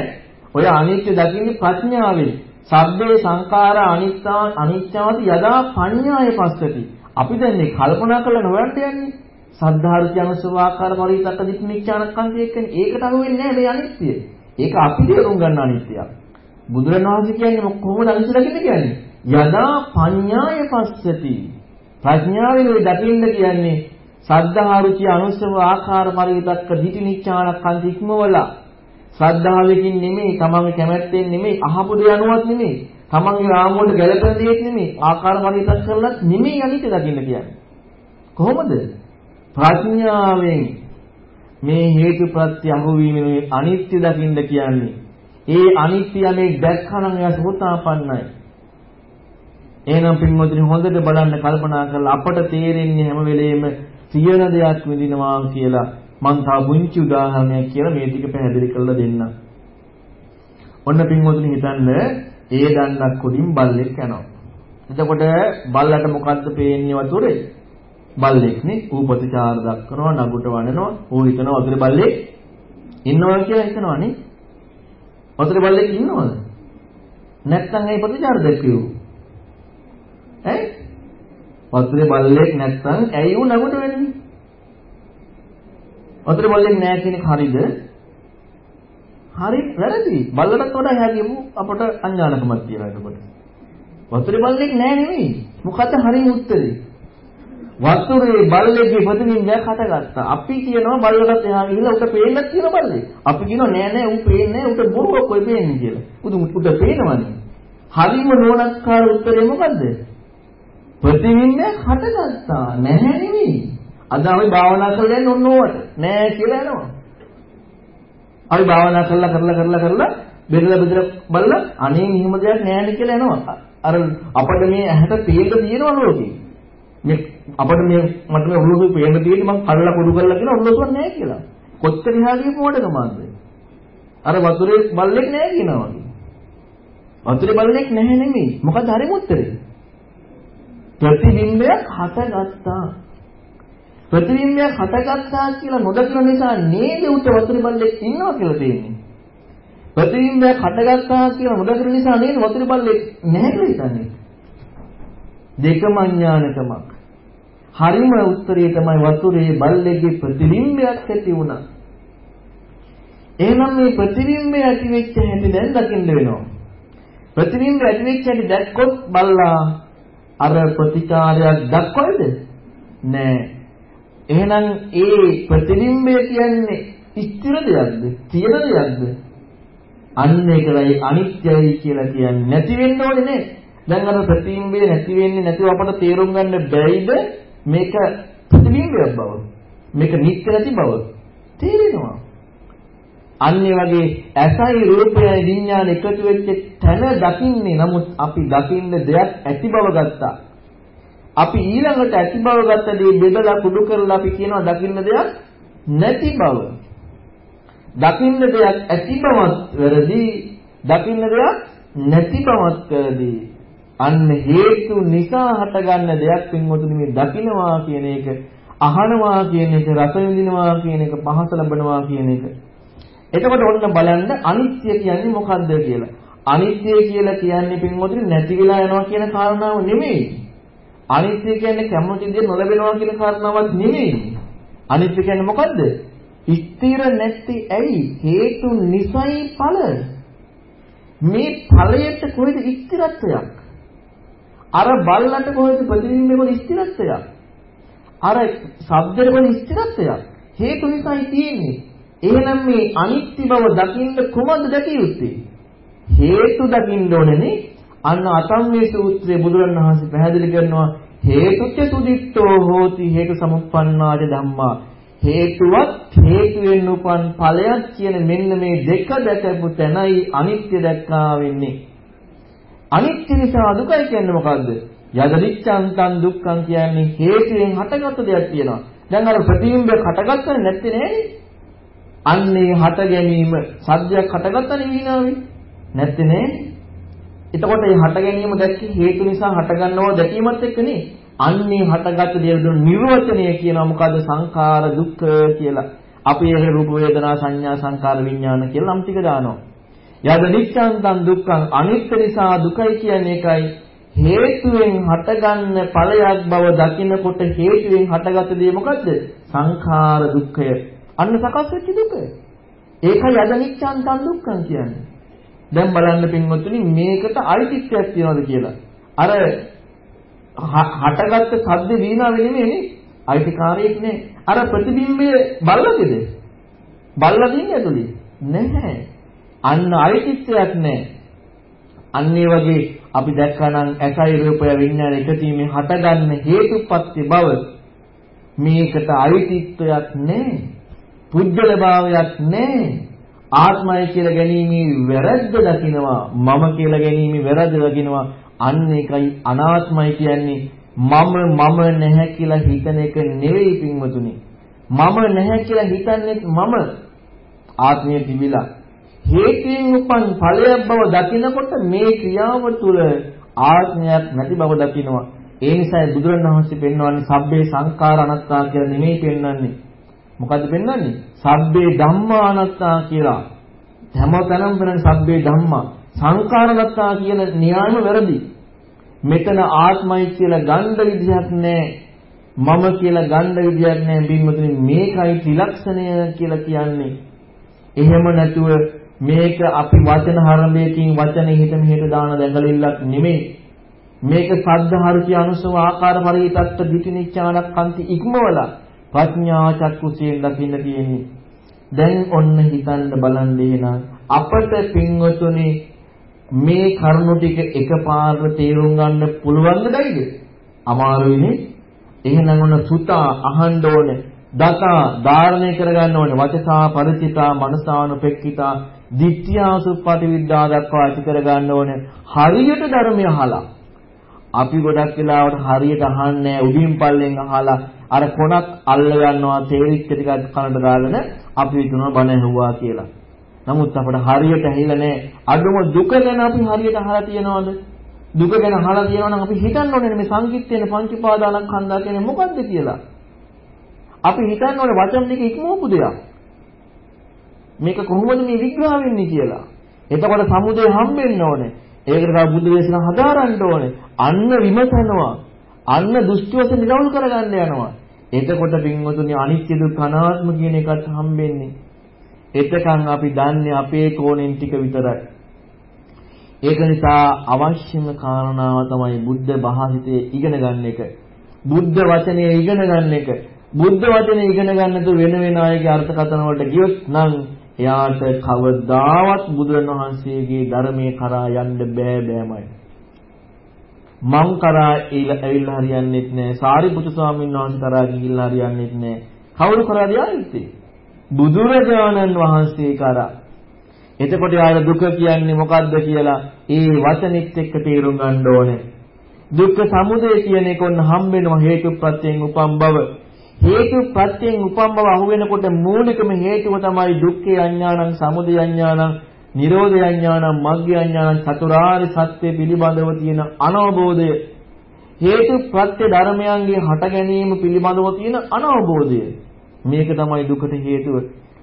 ඔය අනිත්‍ය දකින්නේ ප්‍රඥාවෙන් සබ්බේ සංඛාර අනිත්‍යා අනිත්‍යාවති යදා පඤ්ඤාය පස්සති අපි දැන් මේ කල්පනා කරලා නොවන්ට යන්නේ සද්ධාර්ථ අනුසවාකාර පරිතක්ක දික්නිච්ඡානකන්තිය කියන්නේ ඒකට අහු වෙන්නේ නැහැ මේ අනිත්‍ය. ඒක අපි තේරුම් ගන්න අනිත්‍යයක්. බුදුරණවහන්සේ කියන්නේ කොහොමද අනිත්‍ය දකින්න කියන්නේ? යදා පඤ්ඤාය පස්සති. ප්‍රඥාවෙන් ඔය දකින්න කියන්නේ සද්ධාරුචි අනුසව ආකාර පරිතක්ක දික්නිච්ඡානකන්ති ඉක්මවලා ශ්‍රද්ධාවකින් නෙමෙයි තමන්ගේ කැමැත්තෙන් නෙමෙයි අහපු දේ අනුවත් නෙමෙයි තමන්ගේ රාමුවට ගැළපෙන දෙයක් නෙමෙයි ආකාර පරිතක් කරලත් නෙමෙයි අනිත්‍ය දකින්න කියන්නේ කොහොමද ප්‍රඥාවෙන් මේ හේතුප්‍රත්‍ය අහුවීමෙන් අනිත්‍ය දකින්න කියන්නේ. ඒ අනිත්‍ය මේ දැක්කනම් එයා සෝතාපන්නයි. එහෙනම් පින්වතුනි හොඳට බලන්න කල්පනා කරලා අපට තේරෙන්නේ හැම වෙලෙම සියන දෙයක් විඳිනවා කියලා මං තා පුංචි උදාහරණයක් කියලා මේ ටික පැහැදිලි කරලා දෙන්නම්. ඔන්න පින්වතුනි හිතන්න ඒ දන්නක් උඩින් බල්ලෙක් යනවා. එතකොට බල්ලට මොකද්ද පේන්නේ වතුරේ? බල්ලෙක් නේ ඌ ප්‍රතිචාර දක්වනවා නගුට වඩනවා ඌ හිතනවා වතුරේ බල්ලෙක් ඉන්නවා කියලා හිතනවා නේ වතුරේ බල්ලෙක් ඉන්නවද නැත්තම් ඒ ප්‍රතිචාර දැක්වියෝ ඈ වතුරේ බල්ලෙක් නැත්තම් ඇයි ඌ නගුට වෙන්නේ වතුරේ බල්ලෙක් නැහැ කියන එක හරිද හරි වැරදි බල්ලටත් වඩා එහා ගියමු අපට අඥානකමක් තියෙනවා එතකොට වතුරේ බල්ලෙක් නැහැ නෙමෙයි මොකද්ද හරිය උත්තරේ වතුරේ බල්ලෙක්ගේ ප්‍රතිබිම්බයක් හටගත්තා. අපි කියනවා බල්ලකට එහා ගිහිල්ලා උට පේන්නත් කියන බල්ලේ. අපි කියනවා නෑ නෑ ඌ පේන්නේ නෑ උට බොරුවක් කොයි පේන්නේ කියලා. උට උට පේනවනේ. හරිම නෝනක්කාර උත්තරේ මොකද්ද? ප්‍රතිබිම්බයක් හටගත්තා. නැහැ නෙවෙයි. අද අපි භාවනා කරලා යන්නේ ඔන්න ඕවට. නෑ කියලා යනවා. අපි භාවනා කරලා කරලා කරලා කරලා බෙදලා බෙදලා බලලා අනේ මෙහෙම දෙයක් නෑනේ කියලා යනවා. අර අපිට මේ ඇහැට තේල්ද තියෙනවා ලෝකේ. මේ අපිට මේ මට මේ ඔළුව පේන්න තියෙන්නේ මං කල්ලා කුඩු කරලා කියන ඔළුවක් නැහැ කියලා. කොච්චර එහා ගියපු මොඩකමක්ද? අර වතුරේ බල්ලෙක් නැහැ කියනවා වගේ. වතුරේ බල්ලෙක් නැහැ නෙමෙයි. මොකද හරිම උත්තරේ. ප්‍රතිබිම්බයක් හටගත්තා. ප්‍රතිබිම්බයක් හටගත්තා කියලා නොදකින නිසා නේද උට වතුරේ බල්ලෙක් ඉන්නවා කියලා තේන්නේ. ප්‍රතිබිම්බයක් හටගත්තා කියලා නොදකින නිසා නේද වතුරේ බල්ලෙක් නැහැ කියලා හිතන්නේ. දෙකම අඥානකමක්. හරිම උත්තරේ තමයි වතුරේ බල්ලෙක්ගේ ප්‍රතිබිම්බයක් ඇති වුණා. එහෙනම් මේ ප්‍රතිබිම්බය ඇති වෙච්ච හැටි දැන් දකින්න වෙනවා. ප්‍රතිබිම්බය ඇති වෙච්ච හැටි දැක්කොත් බල්ලා අර ප්‍රතිචාරයක් දක්වයිද? නෑ. එහෙනම් ඒ ප්‍රතිබිම්බය කියන්නේ ස්ථිර දෙයක්ද? තියෙන දෙයක්ද? අන්න ඒකයි අනිත්‍යයි කියලා කියන්නේ නැති වෙන්න ඕනේ නේ. දැන් අර ප්‍රතිබිම්බය නැති වෙන්නේ නැතුව අපට තේරුම් ගන්න බැයිද මේක ප්‍රතිබිම්බයක් බව. මේක නිත්‍ය නැති බව. තේරෙනවා. අන්නේ වගේ ඇසයි රූපයයි විඥාන එකතු වෙච්ච තැන දකින්නේ නමුත් අපි දකින්න දෙයක් ඇති බව ගත්තා. අපි ඊළඟට ඇති බව ගත්ත දේ බෙදලා කුඩු කරලා අපි කියනවා දකින්න දෙයක් නැති බව. දකින්න දෙයක් ඇති බවත් වැරදි, දකින්න දෙයක් නැති බවත් වැරදි. අන්න හේතු නිසා හටගන්න දෙයක් පින්වතුනි මේ දකින්නවා කියන එක, අහනවා කියන එක, රස විඳිනවා කියන එක, පහස ලබනවා කියන එක. එතකොට ඔන්න බලන්න අනිත්‍ය කියන්නේ මොකද්ද කියලා. අනිත්‍ය කියලා කියන්නේ පින්වතුනි නැති වෙලා යනවා කියන කාරණාව නෙමෙයි. අනිත්‍ය කියන්නේ කැමති දේ නොලැබෙනවා කියන කාරණාවක් නෙමෙයි. අනිත්‍ය කියන්නේ මොකද්ද? ස්ථිර නැති ඇයි හේතු නිසයි ඵල. මේ ඵලයට කොහෙද ස්ථිරත්වයක්? අර බල්ලට කොහෙද ප්‍රතිබිම්බේ කොහෙද ස්ථිරත්වයක්? අර ශබ්දෙට කොහෙද ස්ථිරත්වයක්? හේතු නිසායි තියෙන්නේ. එහෙනම් මේ අනිත්‍ය බව දකින්න කොහොමද දැකිය යුත්තේ? හේතු දකින්න ඕනේ අන්න අතම්මේ සූත්‍රයේ බුදුරණවහන්සේ පැහැදිලි කරනවා හේතුච්ච සුදිත්තෝ හෝති හේතු සමුප්පන්නාද ධම්මා. හේතුවත් හේතුවෙන් උපන් ඵලයක් කියන මෙන්න මේ දෙක දැකපු තැනයි අනිත්‍ය දැක්කා වෙන්නේ. අනිත්‍ය නිසා දුකයි කියන්නේ මොකද්ද? යදලිච්ඡන්තං දුක්ඛං කියන්නේ හේතුයෙන් හටගත්තු දෙයක් කියනවා දැන් අර ප්‍රතිබිම්බය හටගත්තනේ නැත්තේ නෑනේ. අන්නේ හට ගැනීම සද්දයක් හටගත්තනේ වීණාවේ නැත්තේ නෑ. එතකොට මේ හට ගැනීම දැක්කේ හේතු නිසා හටගන්නව දැකීමත් එක්කනේ. අන්නේ හටගත් දේ දුන් නිර්වචනය කියනවා මොකද්ද? සංඛාර දුක්ඛ කියලා. අපි ඒක රූප වේදනා සංඥා සංකාර විඥාන කියලා නම් ටික දානවා. යද නිච්ඡන්තං දුක්ඛං අනිත්‍ය නිසා දුකයි කියන්නේ ඒකයි හේතුවෙන් හටගන්න ඵලයක් බව දකිනකොට හේතුවෙන් හටගත් දේ මොකද්ද? සංඛාර දුක්ඛය. අන්න සකස් වෙච්ච දුක. ඒකයි අදනිච්ඡාන්තං දුක්ඛං කියන්නේ. දැන් බලන්න පින්වත්නි මේකට අයිතිත්වයක් තියනවාද කියලා. අර හටගත්ත සද්ද වීණාවේ නෙමෙයිනේ අයිතිකාරයෙක් නේ. අර ප්‍රතිබිම්බය බල්ලගේද? බල්ලගින් ඇතුලේ නැහැ. අන්න අයිතිත්වයක් නැහැ. අන්න ඒ වගේ අපි දැක්කනම් ඇසයි රූපය විඥාන එකතීමේ හටගන්න හේතුපත්‍ය බව මේකට අයිතිත්වයක් නැහැ. පුජ්‍යල භාවයක් නැහැ. ආත්මය කියලා ගැනීමේ වැරද්ද දකිනවා. මම කියලා ගැනීමේ වැරද්ද දකිනවා. අන්න ඒකයි අනාත්මයි කියන්නේ. මම මම නැහැ කියලා හිතන එක නෙවෙයි පින්වතුනි. මම නැහැ කියලා හිතන්නේ මම. ආත්මය තිබිලා. හේතුයෙන් උපන් ඵලයක් බව දකිනකොට මේ ක්‍රියාව තුළ ආත්මයක් නැති බව දකිනවා. ඒ නිසා බුදුරණවහන්සේ පෙන්වන්නේ සබ්බේ සංඛාර අනත්තා කියලා නෙමෙයි පෙන්වන්නේ. මොකද්ද පෙන්වන්නේ? සබ්බේ ධම්මා අනාත්තා කියලා. හැමතැනම පෙන්වන්නේ සබ්බේ ධම්මා. සංකාරගතා කියන න්‍යායම වැරදි. මෙතන ආත්මයි කියලා ගන්න විදිහක් නැහැ. මම කියලා ගන්න විදිහක් නැහැ. බින්මතුනි මේකයි ත්‍රිලක්ෂණය කියලා කියන්නේ. එහෙම නැතුව මේක අපි වචන හරඹයකින් වචනේ හිත මෙහෙට දාන දැඟලිල්ලක් නෙමෙයි. මේක සද්ධාරුචි අනුසව ආකාර පරිවිතත්ත දිටිනිච්ඡානක්කන්ති ඉක්මවලා ප්‍රඥා චක්කුසියෙන් දකින්න තියෙන්නේ. දැන් ඔන්න හිතන්න බලන්න එහෙනම් අපට පින්වතුනි මේ කරුණු ටික එකපාරට තේරුම් ගන්න පුළුවන්ද බැයිද? අමාරුයිනේ. එහෙනම් ඔන්න සුතා අහන්න ඕනේ. දතා ධාරණය කරගන්න ඕනේ. වචසා පරිචිතා මනසානුපෙක්කිතා දිට්ඨියාසුප්පටි විද්‍යා දක්වා ඇති කරගන්න ඕනේ. හරියට ධර්මය අහලා අපි ගොඩක් වෙලාවට හරියට අහන්නේ උඩින් පල්ලෙන් අහලා අර කොනක් අල්ල ගන්නවා තේරිච්ච ටිකක් කනට දාගෙන අපි හිතනවා බණ ඇහුවා කියලා. නමුත් අපිට හරියට ඇහිලා නැහැ. අඩුම දුක ගැන අපි හරියට අහලා තියෙනවද? දුක ගැන අහලා තියෙනවා නම් අපි හිතන්න ඕනේ මේ සංකිට්ඨේන පංච උපාදානස්කන්ධා කියන්නේ මොකද්ද කියලා. අපි හිතන්න ඕනේ වචන ටික ඉක්මවපු දෙයක්. මේක කොහොමද මේ විග්‍රහ වෙන්නේ කියලා. එතකොට සමුදය හම්බෙන්න ඕනේ. ඒකට තව බුදු දේශනා හදාරන්න ඕනේ. අන්න විමසනවා. අන්න දෘෂ්ටි වශයෙන් නිරවුල් කරගන්න යනවා. එතකොට පින්වතුනි අනිත්‍ය දුක්ඛ අනාත්ම කියන එකත් හම්බෙන්නේ. එතකන් අපි දන්නේ අපේ කෝණෙන් ටික විතරයි. ඒක නිසා අවශ්‍යම කාරණාව තමයි බුද්ධ භාෂිතේ ඉගෙන ගන්න එක. බුද්ධ වචනේ ඉගෙන ගන්න එක. බුද්ධ වචනේ ඉගෙන ගන්න තු වෙන වෙන අයගේ අර්ථකථන වලට ගියොත් නම් එයාට කවදාවත් බුදුරණවහන්සේගේ ධර්මයේ කරා යන්න බෑ බෑමයි. මං කරා ඇවිල්ලා හරියන්නේත් නෑ. සාරිපුත්තු ස්වාමීන් වහන්සේ කරා ගිහිල්ලා හරියන්නේත් නෑ. කවුරු කරාද යන්නේ? බුදුරජාණන් වහන්සේ කරා. එතකොට යාර දුක කියන්නේ මොකද්ද කියලා ඒ වචනෙත් එක්ක තේරුම් ගන්න ඕනේ. දුක්ඛ සමුදය කියන එක ඔන්න හම්බෙනවා හේතුප්‍රත්‍යයෙන් උපම් බව. හේතු ප්‍රත්‍යයෙන් උපම් බව අහු වෙනකොට මූලිකම හේතුව තමයි දුක්ඛේ අඥානං සමුදය අඥානං නිරෝධය අඥානං මග්ගය අඥානං චතුරාර්ය සත්‍ය පිළිබඳව තියෙන අනවබෝධය හේතු ප්‍රත්‍ය ධර්මයන්ගේ හට ගැනීම පිළිබඳව තියෙන අනවබෝධය මේක තමයි දුකට හේතුව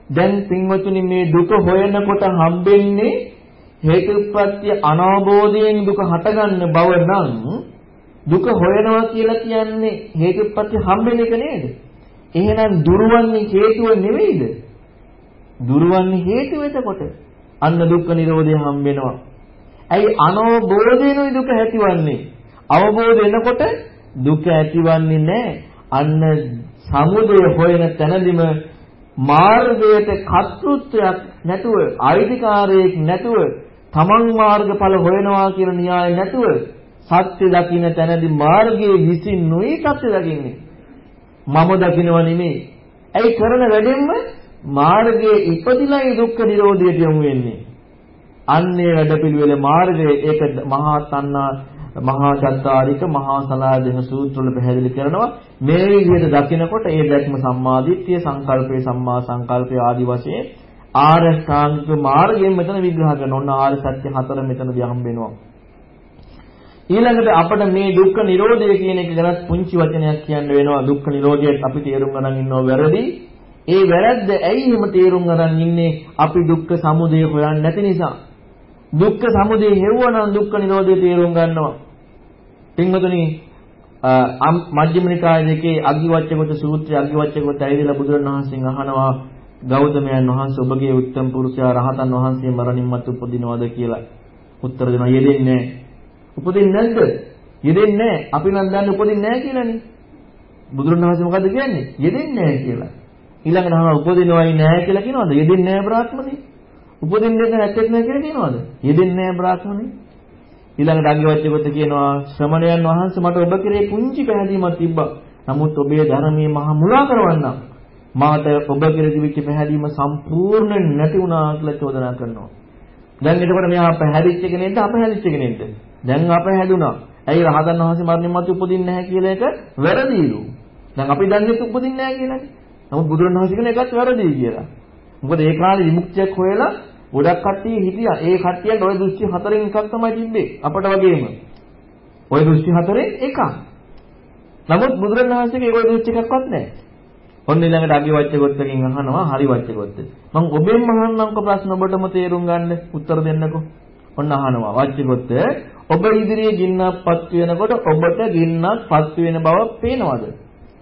දැන් පින්වතුනි මේ දුක හොයනකොට හම්බෙන්නේ හේතුප්‍රත්‍ය අනවබෝධයෙන් දුක හටගන්න බව නම් දුක හොයනවා කියලා කියන්නේ හේතුප්‍රත්‍ය හම්බෙන එක නේද? එහෙනම් දුරවන්නේ හේතුව නෙවෙයිද? දුරවන්නේ හේතුව එතකොට. අන්න දුක්ඛ නිරෝධය හම්බ වෙනවා. ඇයි අනවබෝධයෙන්ුයි දුක ඇතිවන්නේ? අවබෝධ වෙනකොට දුක ඇතිවන්නේ නැහැ. අන්න සමුදය හොයන තැනදිම මාර්ගයට කර්තෘත්වයක් නැතුව, අයිතිකාරයෙක් නැතුව, තමන් මාර්ගඵල හොයනවා කියන න්‍යාය නැතුව සත්‍ය දකින්න තැනදී මාර්ගයේ විසින් නොයි සත්‍ය දකින්නේ. මම දකින්නව නෙමෙයි. ඇයි කරන වැඩෙන්ම මාර්ගයේ ඉපදිලායි දුක්ඛ නිරෝධයට යොමු වෙන්නේ. අන්නේ වැඩපිළිවෙල මාර්ගයේ ඒක මහා තණ්හා මහා චත්තාරික මහා සලාදෙන සූත්‍රවල පැහැදිලි කරනවා මේ විදිහට දකිනකොට ඒ දැක්ම සම්මාදිට්ඨිය සංකල්පේ සම්මා සංකල්පය ආදි වශයෙන් ආරෂ්ඨාංගික මාර්ගයෙන් මෙතන විග්‍රහ කරනවා. ඔන්න ආර්ය සත්‍ය හතර මෙතනදී හම්බ වෙනවා. ඊළඟට අපිට මේ දුක්ඛ නිරෝධය කියන එක ගැන පුංචි වචනයක් කියන්න වෙනවා. දුක්ඛ නිරෝධයත් අපි තේරුම් ගන්න ඉන්නව වැරදි. ඒ වැරද්ද ඇයි එහෙම තේරුම් ගන්න ඉන්නේ? අපි දුක්ඛ සමුදය හොයන්නේ නැති නිසා. දුක්ඛ සමුදය හෙව්වනම් දුක්ඛ නිරෝධය තේරුම් ගන්නවා. පින්වතුනි මජ්ක්‍ධිම නිකාය දෙකේ අග්ගිවච්ඡගත සූත්‍රය අග්ගිවච්ඡගත ඇවිදලා බුදුරණවහන්සේගෙන් අහනවා ගෞතමයන් වහන්සේ ඔබගේ උත්තම පුරුෂයා රහතන් වහන්සේ මරණින් මතු උපදිනවද කියලා? උත්තර දෙනවා යෙදෙන්නේ උපදින්නේ නැද්ද? යෙදෙන්නේ නැහැ. අපි නම් දන්නේ උපදින්නේ නැහැ කියලානේ. බුදුරණවහන්සේ මොකද්ද කියන්නේ? යෙදෙන්නේ නැහැ කියලා. ඊළඟට අහනවා උපදිනවයි නැහැ කියලා කියනවද යෙදෙන්නේ නැහැ බ්‍රාහ්මණේ උපදින්නේ නැත්තේ නැහැ කියලා කියනවද යෙදෙන්නේ නැහැ බ්‍රාහ්මණේ ඊළඟට අග්ගවච්ඡගත කියනවා ශ්‍රමණයන් වහන්සේ මට ඔබ කෙරේ පුංචි පැහැදීමක් තිබ්බා. නමුත් ඔබේ ධර්මයේ මහා මුලා කරවන්නම්. මාට ඔබ කෙරේ තිබිච්ච පැහැදීම සම්පූර්ණ නැති වුණා කියලා චෝදනා කරනවා. දැන් එතකොට මෙයා පැහැදිච්ච කෙනෙක්ද අපහැදිච්ච කෙනෙක්ද? දැන් අපහැදුනා. ඇයි රහතන් වහන්සේ මරණින් මතු උපදින්නේ නැහැ කියලා එක වැරදිලු. දැන් අපි දන්නේ උපදින්නේ නැහැ කියලානේ. නමුත් බුදුරණවහන්සේ කියන එකත් වැරදි කියලා. මොකද ඒ කාලේ විමුක්තියක් හොයලා ගොඩක් කට්ටිය හිටියා. ඒ කට්ටියට ওই දෘෂ්ටි හතරෙන් එකක් තමයි තිබ්බේ. අපට වගේම. ওই දෘෂ්ටි හතරෙන් එකක්. නමුත් බුදුරණවහන්සේගේ ওই දෘෂ්ටි එකක්වත් නැහැ. ඔන්න ඊළඟට අගි වච්චගොත්තකින් අහනවා හරි වච්චගොත්ත. මම ඔබෙන් අහන්නම්කො ප්‍රශ්න ඔබටම තේරුම් ගන්න උත්තර දෙන්නකෝ. ඔන්න අහනවා වච්චගොත්ත ඔබ ඉදිරියේ ගින්නක්පත් වෙනකොට ඔබට ගින්නක්පත් වෙන බව පේනවද?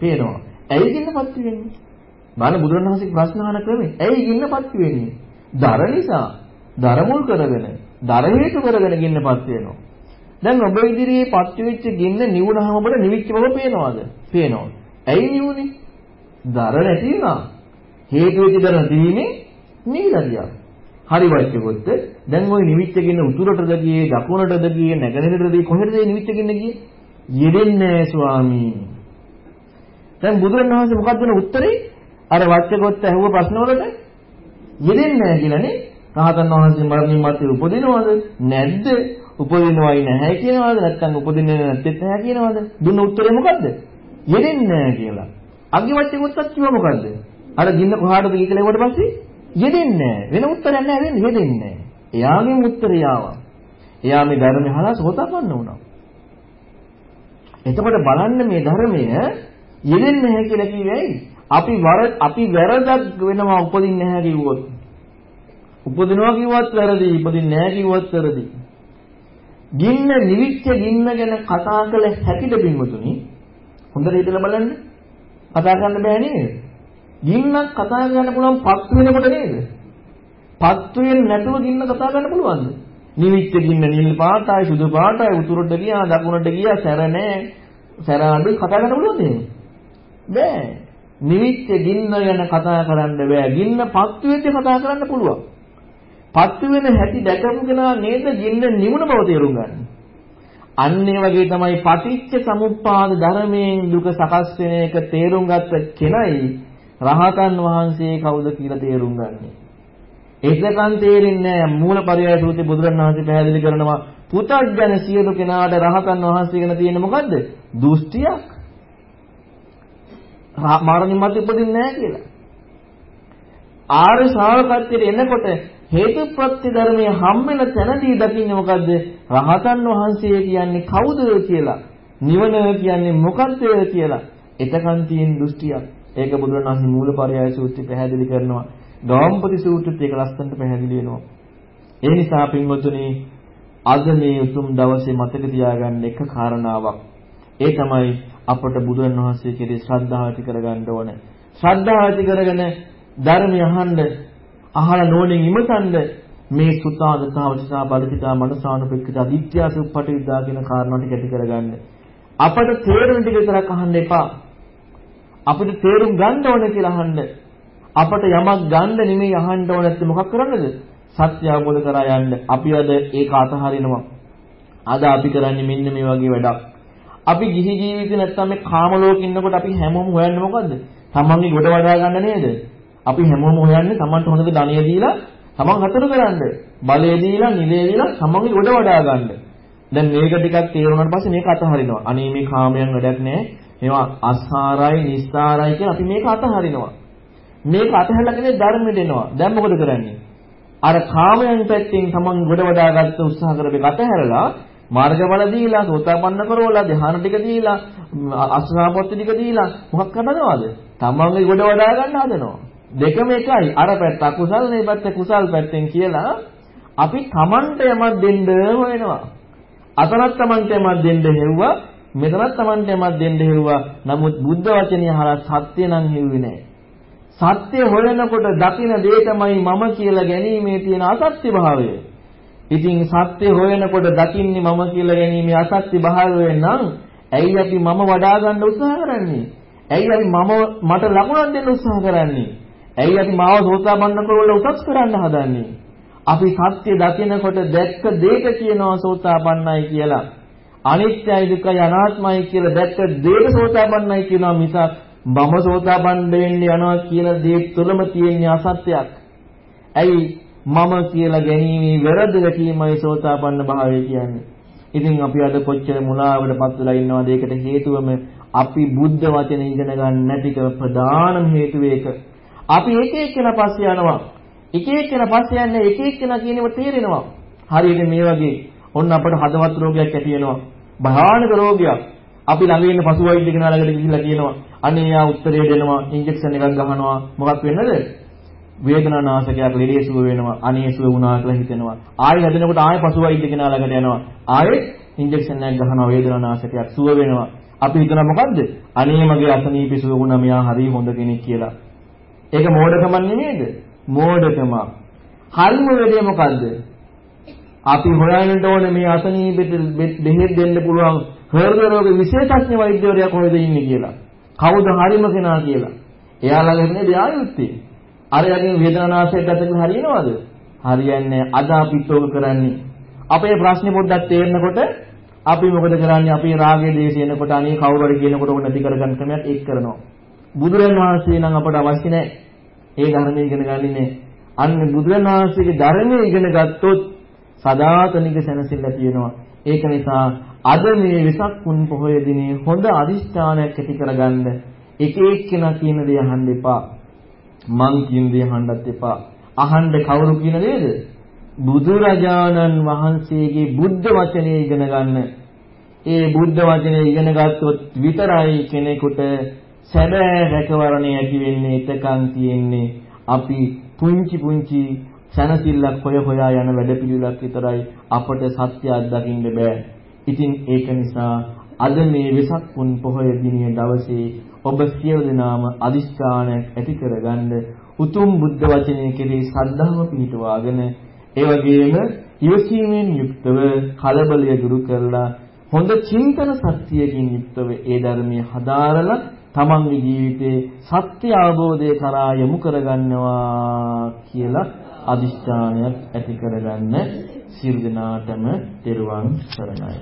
පේනවා. ඇයි ගින්නපත් වෙන්නේ? බලන්න බුදුරණවහන්සේ ප්‍රශ්න අහන ක්‍රමය. ඇයි ගින්නපත් වෙන්නේ? දර නිසා දර මුල් කරගෙන දර හේතු කරගෙන ගින්නපත් වෙනවා. දැන් ඔබ ඉදිරියේ පත්‍ය වෙච්ච ගින්න නිවුනහම ඔබට නිවිච්ච බව පේනවද? පේනවා. ඇයි නිවුනේ? දර නැති වුණා. හේතු වෙච්ච දර නැතිවීමෙන් නිවිලා ගියා. හරි වච්චකොත් දැන් ওই නිවිච්ච ගින්න උතුරටද ගියේ දකුණටද ගියේ නැගෙනහිරටද ගියේ කොහෙටද නිවිච්ච ගින්න ගියේ? යෙදෙන්නේ නැහැ ස්වාමී. දැන් බුදුරණවහන්සේ මොකක්ද දෙන උත්තරේ? අර වච්චකොත් ඇහුව ප්‍රශ්න වලට යෙදෙන්නේ නැහැ කියලානේ. රහතන් වහන්සේ මරණින් මත්තේ උපදිනවද? නැද්ද? උපදිනවයි නැහැ කියනවද? නැත්නම් උපදින්නේ නැත්තේ නැහැ කියනවද? දුන්න උත්තරේ මොකද්ද? යෙදෙන්නේ නැහැ කියලා. අග්ගි වච්චකොත්ත් කිව්ව මොකද්ද? අර ගින්න කොහාටද ගිහින් කියලා ඒවට පස්සේ යෙදෙන්නේ නැහැ. වෙන උත්තරයක් නැහැ වෙන්නේ යෙදෙන්නේ නැහැ. එයාගෙන් උත්තරය ආවා. එයා මේ ධර්මය අහලා සෝතපන්න වුණා. එතකොට බලන්න මේ ධර්මය යෙදෙන්නේ නැහැ කියලා කිව්වේ ඇයි? අපි වර අපි වැරදක් වෙනවා උපදින්නේ නැහැ කිව්වොත්. උපදිනවා කිව්වත් වැරදි, උපදින්නේ නැහැ කිව්වත් වැරදි. ගින්න නිවිච්ච ගින්න ගැන කතා කළ හැකිද බින්වතුනි? හොඳට හිතලා බලන්න. කතා කරන්න බෑ නේද? ගින්නක් කතා කරන්න පුළුවන් පත් වෙනකොට නේද? පත් වෙන්නේ නැතුව ගින්න කතා කරන්න පුළුවන්ද? නිවිච්ච ගින්න නිල් පාටයි සුදු පාටයි උතුරට ගියා දකුණට ගියා සැර නැහැ. සැර අඩුයි කතා කරන්න පුළුවන්ද එහෙම? බෑ. නිවිච්ච ගින්න ගැන කතා කරන්න බෑ. ගින්න පත් වෙද්දී කතා කරන්න පුළුවන්. පත් වෙන හැටි දැකපු කෙනා නේද ගින්න නිවුන බව තේරුම් ගන්න. අන්න ඒ වගේ තමයි පටිච්ච සමුප්පාද ධර්මයෙන් දුක සකස් වෙන එක තේරුම් ගත්ත කෙනයි රහතන් වහන්සේ කවුද කියලා තේරුම් ගන්නේ. ඒකකන් තේරෙන්නේ නැහැ මූලපරයය සූත්‍රය බුදුරණවහන්සේ පැහැදිලි කරනවා පුතග්ජන සියලු කෙනාට රහතන් වහන්සේ ගැන තියෙන මොකද්ද? දෘෂ්ටියක්. මරණින් මතු උපදින්නේ නැහැ කියලා. ආර්ය ශ්‍රාවකත්වයට එනකොට හේතුප්‍රත්‍ය ධර්මයේ හම්බෙන තැනදී දකින්නේ මොකද්ද? රහතන් වහන්සේ කියන්නේ කවුද කියලා. නිවන කියන්නේ මොකද්ද කියලා. එතකන් තියෙන දෘෂ්ටියක්. ඒක බුදුරණවහන්සේ මූලපරයය සූත්‍රය පැහැදිලි කරනවා. ගාම්පති සූත්‍රෙත් ඒක ලස්සනට පැහැදිලි වෙනවා. ඒ නිසා පින්වතුනි අද මේ උතුම් දවසේ මතක තියාගන්න එක කාරණාවක්. ඒ තමයි අපට බුදුන් වහන්සේ කෙරේ ශ්‍රද්ධාව ඇති කරගන්න ඕනේ. ශ්‍රද්ධාව ඇති කරගෙන ධර්මය අහන්න, අහලා නෝනෙන් ඉමසන්න මේ සුතාදතාව චිතා බලිතා මනසානුපෙක්ඛිත අදිත්‍යාස උප්පටිවිදා කියන කාරණා ටික ඇති කරගන්න. අපට තේරෙන ටික විතරක් අහන්න එපා. අපිට තේරුම් ගන්න ඕනේ කියලා අහන්න. අපට යමක් ගන්න නෙමෙයි අහන්න ඕනේ නැත්නම් මොකක් කරන්නද? සත්‍ය අවබෝධ කරා යන්න. අපි අද ඒක අතහරිනවා. අද අපි කරන්නේ මෙන්න මේ වගේ වැඩක්. අපි ගිහි ජීවිතේ නැත්නම් මේ කාම ලෝකෙ ඉන්නකොට අපි හැමෝම හොයන්නේ මොකද්ද? තමන්ගේ ගොඩ වඩා ගන්න නේද? අපි හැමෝම හොයන්නේ තමන්ට හොඳට ධනිය දීලා තමන් හතර කරන්න. බලය දීලා, නිලය දීලා තමන්ගේ ගොඩ වඩා ගන්න. දැන් මේක ටිකක් තේරුණාට පස්සේ මේක අතහරිනවා. අනේ මේ කාමයන් වැඩක් නෑ. මේවා අසාරයි, නිස්සාරයි කියලා අපි මේක අතහරිනවා. මේක අතහැරලා කෙනෙක් ධර්ම දෙනවා. දැන් මොකද කරන්නේ? අර කාමයන් පැත්තෙන් තමන් ගොඩ වඩා ගන්න උත්සාහ කරපේක අතහැරලා මාර්ගඵල දීලා සෝතාපන්න කරවලා ධ්‍යාන ටික දීලා අස්රාපොත්ති ටික දීලා මොකක් කරනවද? තමන්ගේ ගොඩ වඩා ගන්න හදනවා. දෙකම එකයි. අර පැත්ත අකුසල් මේ පැත්ත කුසල් පැත්තෙන් කියලා අපි තමන්ට යමක් දෙන්න හොයනවා. අතනත් තමන්ට යමක් දෙන්න හෙව්වා මෙතනත් තමන්ට යමක් දෙන්න හෙව්වා. නමුත් බුද්ධ වචනේ අහලා සත්‍ය නම් හෙව්වේ නැහැ. සත්‍ය හොයනකොට දකින දේ තමයි මම කියලා ගැනීමේ තියෙන අසත්‍ය භාවය. ඉතින් සත්‍ය හොයනකොට දකින්නේ මම කියලා ගැනීමේ අසත්‍ය භාවය නම් ඇයි අපි මම වඩා ගන්න උත්සාහ කරන්නේ? ඇයි අපි මම මට ලකුණක් දෙන්න උත්සාහ කරන්නේ? ඇයි අපි මාව සෝතාපන්න කරවල උසස් කරන්න හදන්නේ? අපි සත්‍ය දකිනකොට දැක්ක දෙයක කියනවා සෝතාපන්නයි කියලා. අනිත්‍යයි දුක්ඛයි අනාත්මයි කියලා දැක්ක දෙයක සෝතාපන්නයි කියනවා මිසක් මම සෝතාපන්න වෙන්න යනවා කියලා දේ තුළම තියෙන අසත්‍යයක්. ඇයි මම කියලා ගැනීමේ වැරද්ද දැකීමයි සෝතාපන්න භාවය කියන්නේ. ඉතින් අපි අද කොච්චර මුලාවටපත් වෙලා ඉන්නවද ඒකට හේතුවම අපි බුද්ධ වචන ඉගෙන ගන්න නැතික ප්‍රධානම හේතුව ඒක. අපි එක එක්කෙනා පස්සේ යනවා. එක එක්කෙනා පස්සේ යන්නේ එක එක්කෙනා කියනව තේරෙනවා. හරියට මේ වගේ ඔන්න අපට හදවත් රෝගයක් ඇති වෙනවා. භයානක රෝගයක්. අපි ළඟ ඉන්න පසු වෛද්‍ය කෙනා ළඟට ගිහිල්ලා කියනවා අනේ යා උත්තරේ දෙනවා ඉන්ජෙක්ෂන් එකක් ගහනවා මොකක් වෙන්නද වේදනා නාශකයක් ලෙඩේ සුව වෙනවා අනේ සුව වුණා කියලා හිතෙනවා. ආයෙ හැදෙනකොට ආයෙ පසු වෛද්‍ය කෙනා ළඟට යනවා. ආයෙ ඉන්ජෙක්ෂන් එකක් ගහනවා වේදනා නාශකයක් සුව වෙනවා. අපි හිතනවා මොකද්ද? අනේ මගේ අසනීපි සුව වුණා මෙයා හරි හොඳ කෙනෙක් කියලා. ඒක මෝඩකමක් නෙමෙයිද? මෝඩකමක්. හරිම වෙලේ මොකද්ද? අපි හොයන්නට ඕනේ මේ අසනීපෙට බෙහෙත් දෙන්න පුළුවන්. හෘද රෝග විශේෂඥ වෛද්‍යවරයා කොහෙද ඉන්නේ කියලා. කවුද හරිම කෙනා කියලා. එයා ළඟ ඉන්නේ දෙආයුත්තේ. අරයාගේ වේදනානාශයට ගතක හරියනවද? හරියන්නේ අද අපිත් ඕක කරන්නේ. අපේ ප්‍රශ්නේ පොඩ්ඩක් තේරෙනකොට අපි මොකද කරන්නේ? අපි රාගයේ දේශේනකොට අනේ කවුරු හරි කියනකොට ඕක නැති කරගන්න ක්‍රමයක් ඒක කරනවා. බුදුරන් වහන්සේ නම් අපට අවශ්‍ය නැහැ. ඒ ධර්මයේ ඉගෙන ගන්නේ නැහැ. අන්න බුදුරන් වහන්සේගේ ධර්මයේ ඉගෙන ගත්තොත් සදාතනික සැනසෙල්ල තියෙනවා. ඒක නිසා අද මේ වෙසක් පුන් පොහොය දිනේ හොඳ අදිෂ්ඨානයක් ඇති කරගන්න එක එක්කෙනා කියන දේ අහන්න එපා. මං කියන දේ අහන්නත් එපා. අහන්න කවුරු කියන දේද? බුදුරජාණන් වහන්සේගේ බුද්ධ වචනේ ඉගෙන ගන්න. ඒ බුද්ධ වචනේ ඉගෙන ගත්තොත් විතරයි කෙනෙකුට සැබෑ රැකවරණය ඇති වෙන්නේ එතකන් තියෙන්නේ අපි පුංචි පුංචි සනසිල්ලක් හොය හොයා යන වැඩපිළිවෙලක් විතරයි අපට සත්‍ය අත්දකින්න බෑ. ඉතින් ඒක නිසා අද මේ වෙසක් පුන් පොහොය දිනේ දවසේ ඔබ සියලු දෙනාම අදිස්ථානයක් ඇති කරගන්න උතුම් බුද්ධ වචනය කෙරෙහි ශ්‍රද්ධාව පිහිටුවාගෙන ඒ වගේම ඉවසීමෙන් යුක්තව කලබලය දුරු කරලා හොඳ චින්තන ශක්තියකින් යුක්තව ඒ ධර්මයේ හදාරලා තමන්ගේ ජීවිතේ සත්‍ය අවබෝධය කරා යොමු කරගන්නවා කියලා අදිෂ්ඨානයක් ඇති කරගන්න සියලු දෙනාටම තෙරුවන් සරණයි.